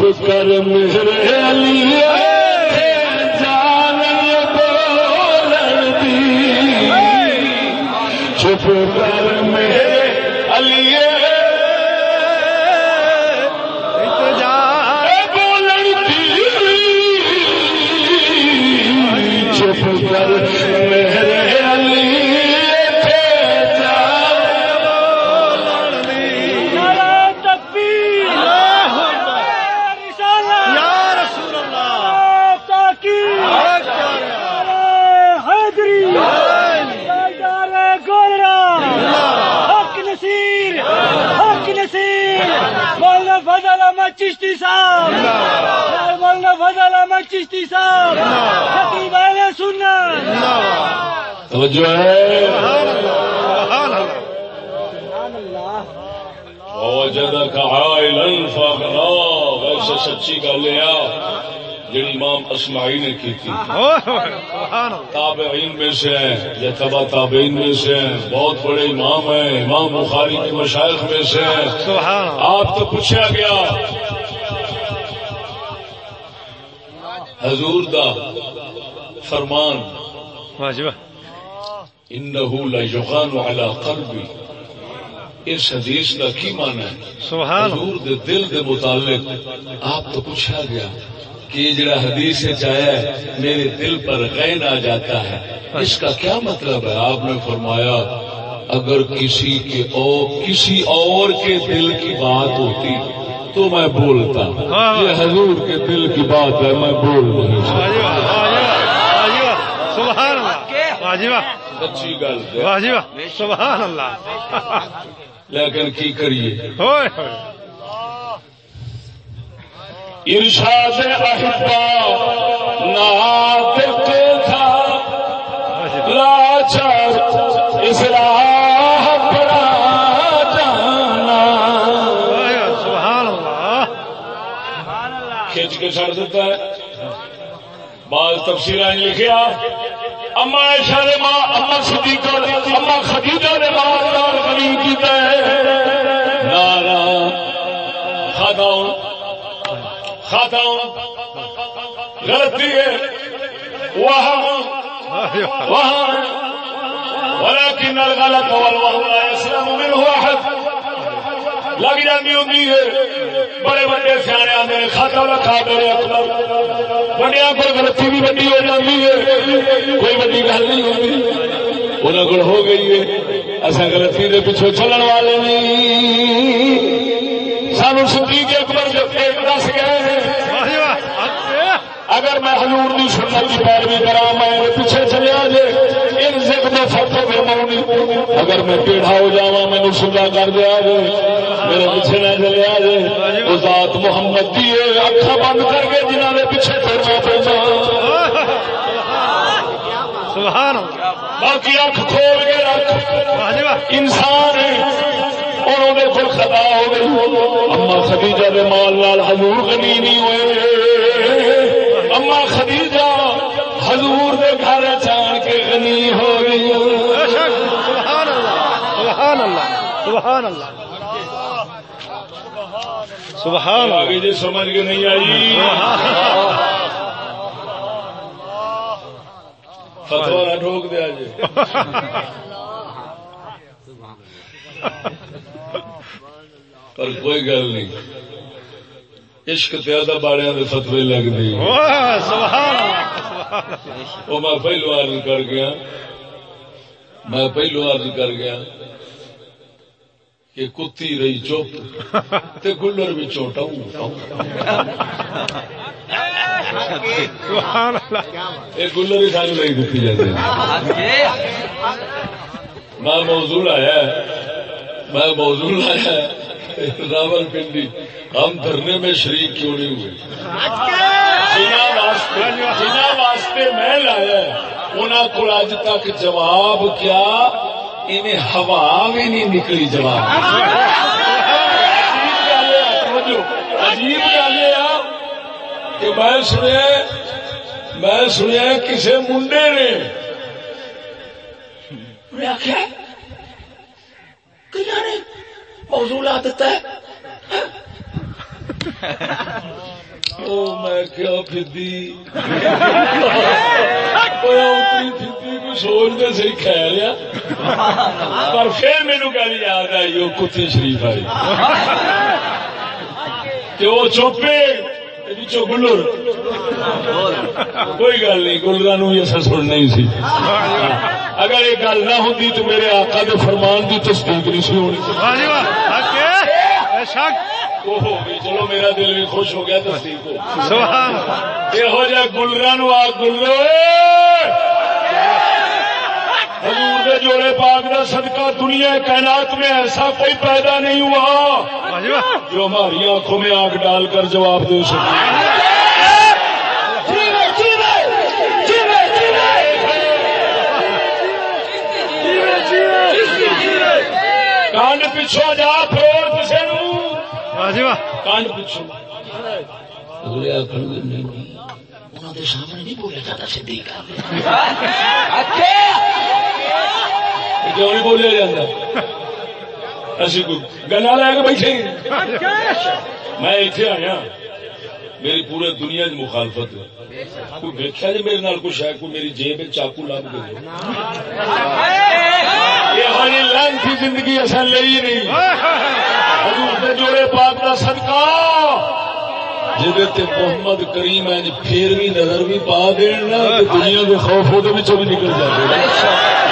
کر میرے چشتی صاحب، خطیب اہل سنت۔ توجہ ہے۔ سبحان عائلا فاغنا ویسے سچی گل ہے، جڑی امام اسماعی نے کی تھی۔ تابعین میں سے ہیں یا تبا تابعین میں سے ہیں، بہت بڑے امام ہیں، امام بخاری کے مشائق میں سے ہیں۔ آپ تو پوچھا گیا دا فرمان انہو لیغان علی قلبی۔ اس حدیث کا کی معنی ہے؟ سبحان حضور دے دل دے متعلق آپ تو پوچھا گیا کہ جڑا حدیث سے چاہیا ہے میرے دل پر غین آ جاتا ہے اس کا کیا مطلب ہے؟ آپ نے فرمایا اگر کسی کے اور کسی اور کے دل کی بات ہوتی تو میں بولتا یہ حضور کے دل کی بات ہے میں بول نہیں سچی گل سبحان اللہ۔ لیکن کی کریے؟ ارشاد احبا ناطق تھا لاچار اصلاح کے چھڑ دیتا ہے۔ بعض تفسیر لکھیا اما عائشہ نے ماں، اما صدیقہ نے اما خدیجہ نے ماں دار غنی کیتا ہے۔ نا نا خاتون غلطی ہے۔ وہاں واجب وهو ولكن الغلط والوهم لا يسلم منه احد۔ لگ جاتی ہے۔ بڑے بڑے سیانے آتے ہیں کھاتا رکھا اکبر بڑیا پر غلطی بھی بڑی ہو جاتی ہے۔ کوئی بڑی گل نہیں ہوتی انہوں کو ہو گئی ہے۔ اصا غلطی کے پیچھے چلن والے نہیں۔ سانو صدیق اکبر جو ایک دس گئے ہیں۔ اگر میں حضور دی سنت کی پیروی کرا میں پیچھے چلیا جے۔ ان ذکر میں فرق فرماؤنی اگر میں پیڑا ہو جاوا مینو سلا کر دیا جے میرے پیچھے نہ چلیا جے۔ وہ ذات محمد دی اکھا بند کر کے جنہوں نے پیچھے سبحان اللہ۔ باقی اکھ کھول کے رکھ۔ واجب انسان انہوں نے پھر خطا ہو گئی۔ اما خدیجہ دے مال نال حضور غنی نہیں ہوئے۔ اما خدیجہ حضور دے گھر چان کے غنی سبحان اللہ سبحان اللہ سبحان اللہ سبحان اللہ آگے جی سمجھ کے نہیں آئی فتوا نہ ٹھوک دیا جی پر کوئی گل نہیں عشق پیادہ باڑیا کے فتوی لگ دی واہ، سبحان اللہ سبحان اللہ۔ وہ میں پہلو عرض کر گیا میں پہلو عرض کر گیا کہ کتی رہی چپ تے گلر بھی چوٹا گلر ہی سانو نہیں دیتی جاتی میں موضوع ہے میں موضوع ہے۔ راول پنڈی ہم دھرنے میں شریک کیوں نہیں ہوئے؟ جنہ واسطے جنہ واسطے میں لایا انہوں کو اج تک جواب کیا انہیں ہوا بھی نہیں نکلی جواب۔ عجیب گل ہے، کہ میں سنیا میں سنیا کسی منڈے نے۔ انہیں آخیا کئی موضوع لا oh دیتا ہے او میں کیا پھدی پھدی کو سوچتے سی خیر پر پھر میرے گل یاد آئی وہ کتی شریف آئی کہ وہ چوپے گلر کوئی گل نہیں گلرا نو ایسا سن نہیں سی اگر یہ گل نہ ہوتی تو میرے آقا کے فرمان کی تصدیق نہیں سی ہونی ہو چلو میرا دل بھی خوش ہو گیا تصدیق ہو اللہ یہو جہ گلرا نو آ گلو حضور دے جوڑے پاک دا صدقہ دنیا کائنات میں ایسا کوئی پیدا نہیں ہوا واہ جی واہ۔ جو ہماری آنکھوں میں آگ ڈال کر جواب دے سکے۔ کانڈ پچھو جا پھروڑ کسے نو واہ جی واہ۔ کانڈ پچھو اگلے آخر نہیں انہوں نے سامنے نہیں بولیا جاتا صدیق کیوں نہیں بولیا جاتا اسی کو گلا لے کے بیٹھے میں اتنے آیا۔ میری پورے دنیا چ مخالفت۔ ہے کوئی دیکھا جی میرے نال کچھ ہے؟ کوئی میری جیب چاقو لگ گئی یہ زندگی اصل لئی نہیں۔ حضور دے جوڑے پاک کا صدقہ۔ جہد محمد کریم ہے پھر بھی نظر بھی پا دینا دنیا کے خوف وہ نکل جاتے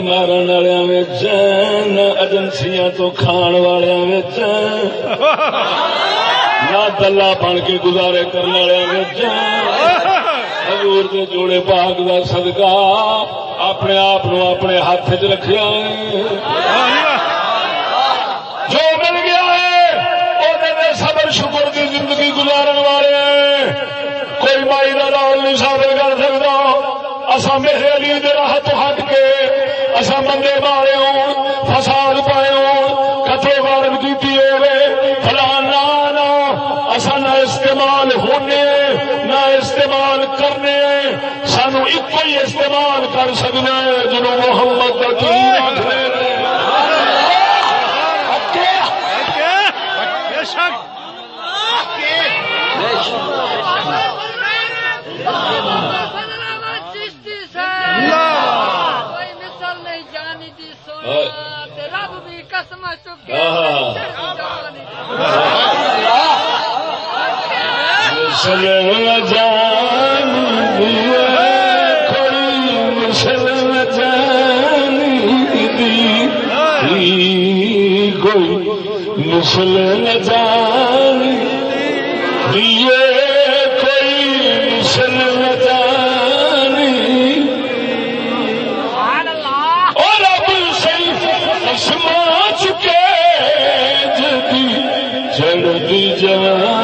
مارن والے نہ ایجنسیاں تو کھان والے نہ دلہ بن کے گزارے کرنے والے حضور کے جوڑے پاک کا صدقہ اپنے آپ اپنے ہاتھ چ رکھا جو مل گیا ہے وہ صبر شکر کی زندگی گزارن والے ہیں کوئی مائی کا لال نہیں ثابت کر سکتا اصا میرے علی دے راہ تو ہٹ کے ایسا بندے مارے ہوں فساد پائے ہوں کتنے وارن کی ہوگی فلانا نہ اصا نہ استعمال ہونے نہ استعمال کرنے سانو ایک ہی استعمال کر سکنا ہے جنہوں محمد کا دین آخر بے شک چشتی صاحب کوئی مثل نہیں جانی دی سونا تے رب بھی قسم چکے مسل جان کوئی مسل جان دی کوئی مسل جان دیے کوئی مسل جان اور اب صرف اسما چکے جدی چڑھ دی جان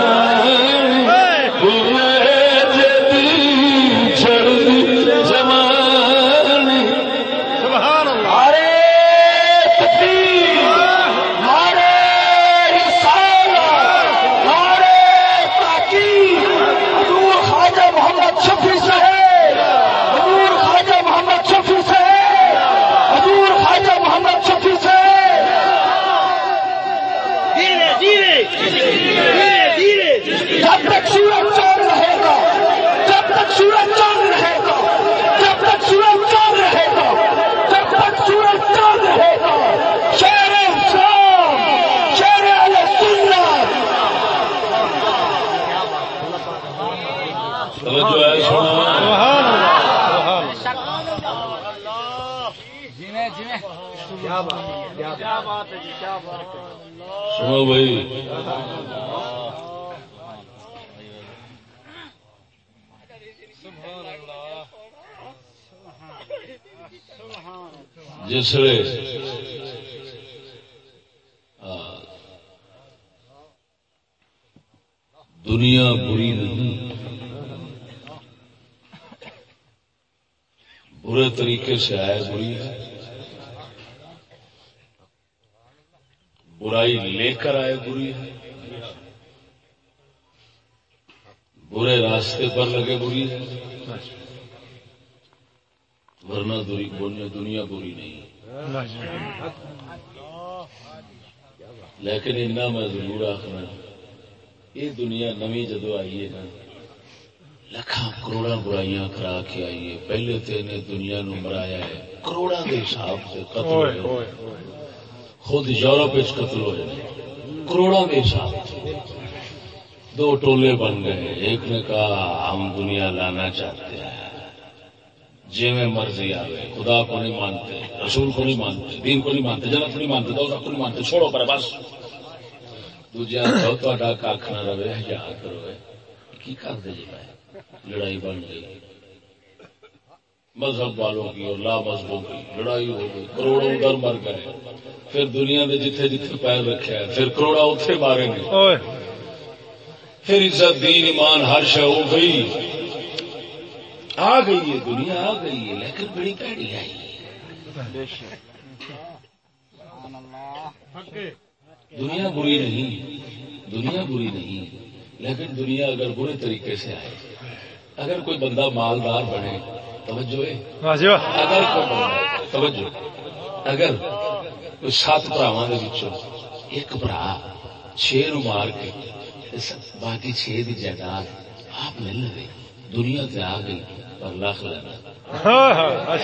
جسے دنیا بری نہیں۔ برے طریقے سے آئے بری۔ برائی لے کر آئے بری۔ ہے برے راستے پر لگے بری۔ ہے ورنہ دوری- دنیا دنیا بری نہیں۔ ہے لیکن اتنا میں ضرور آخنا یہ دنیا نوی جدو آئی ہے نا لکھاں کروڑا برائیاں کرا کے آئیے پہلے تو انہیں دنیا نو مرایا ہے کروڑا کے حساب سے قتل ہوئے۔ خود یورپ قتل ہوئے۔ کروڑا کے حساب سے۔ دو ٹولے بن گئے۔ ایک نے کہا ہم دنیا لانا چاہتے ہیں۔ جی میں مرضی آئے خدا کو نہیں مانتے رسول کو نہیں مانتے دین کو نہیں مانتے جنت کو نہیں مانتے دوزخ کو نہیں مانتے چھوڑو پر بس۔ دوجا کھ نہ رہے کرو کی کر دے جی لڑائی بن گئی۔ مذہب والوں کی اور لا مذہبوں کی لڑائی ہو گئی کروڑوں ادھر مر گئے۔ پھر دنیا میں جتھے جتھے پیر رکھا ہے پھر کروڑا اتنے ماریں گے اوئے۔ پھر عزت دین ایمان ہر شے ہو گئی۔ آ گئی ہے دنیا آ گئی ہے لیکن بڑی پیڑی آئی ہے۔ دنیا بری نہیں دنیا بری نہیں لیکن دنیا اگر برے طریقے سے آئے اگر کوئی بندہ مالدار بنے توجہ ہے۔ اگر کوئی توجہ۔ اگر کوئی سات دے وچوں ایک برا چھ نو مار کے باقی چھ دی جائیداد آپ مل لے۔ دنیا تے آ گئی پر لاکھ۔ لینا ہاں ہاں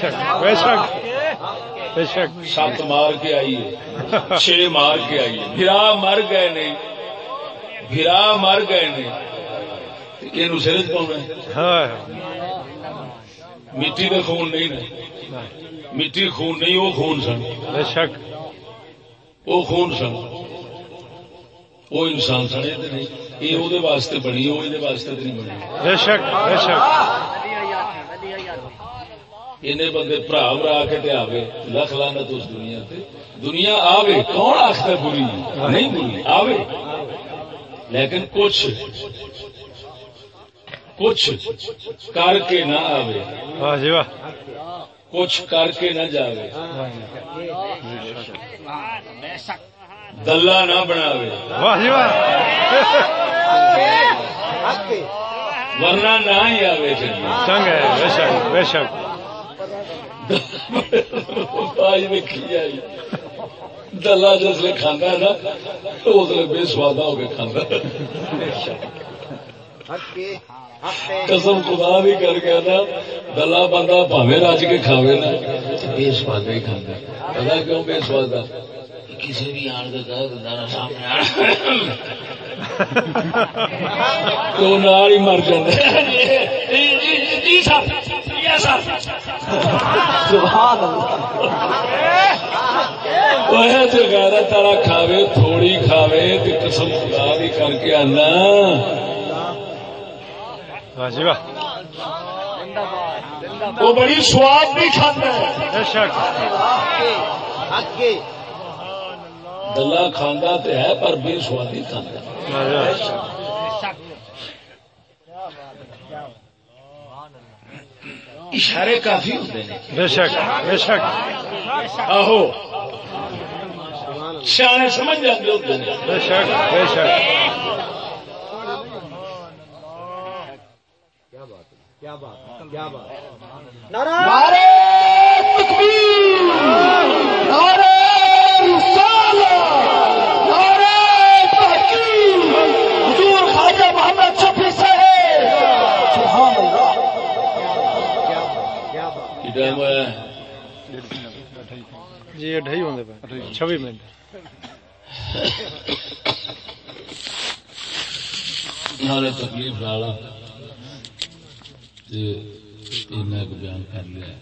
سات مار کے آئی ہے چھ مار کے آئی ہے بھرا مر گئے نے بھرا مر گئے نے۔ یہ سر چ پاؤنا ہاں۔ مٹی کا خون نہیں مٹی خون نہیں وہ خون سن۔ بے شک۔ وہ خون سن۔ وہ انسان سن یہ نہیں۔ یہ وہ واسطے بنی وہ یہ واسطے تے نہیں بنی۔ بے شک بے شک۔ بندے برا برا کے تے آوے لکھ لانت اس دنیا تے۔ دنیا آوے کون آخر بری؟ نہیں بری آوے۔ لیکن کچھ کچھ کر کے نہ آوے۔ واہ جی واہ۔ کچھ کر کے نہ جاوے۔ دلہ نہ بناوے۔ واہ جی واہ۔ ورنہ نہ ہی آوے چنگ ہے بے شک بے شک۔ دلہ جسے کھانا ہے نا تو اس لیے بے سوادہ ہو کے کھانا قسم خدا بھی کر گیا نا دلہ بندہ پاوے رج کے کھاوے نا بے سوادہ ہی کھانا پتا کیوں بے سوادہ؟ کسی بھی آن کے کہا کہ دانا سامنے تو نال ہی مر جی یس سبحان اللہ وہ تارا کھاوے تھوڑی کھاوے تو قسم خدا بھی کر کے آنا۔ واہ جی واہ۔ وہ بڑی سواد بھی کھانا ہے۔ بے شک۔ دلہ کھانا تو ہے پر بے سوادی کھانا اشارے کافی ہوتے ہیں بے شک بے شک۔ آہو۔ سیانے سمجھ جاتے ہوتے ہیں بے شک بے شک۔ نعرہ تکبیر۔ نعرہ رسالت نعرہ تحقیق حضور خواجہ محمد شفیع صاحب سبحان اللہ کی ٹائم ہوا ہے جی ڈھائی ہوندے پہ چھوی منٹ نالے تکلیف والا تے اینا کو بیان کر لیا؟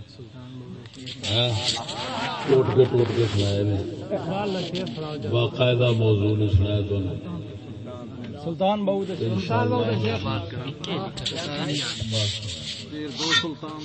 ٹوٹ کے ٹوٹ کے سنایا نے باقاعدہ موضوع نہیں سنایا تو سلطان بہو سلطان سلطان۔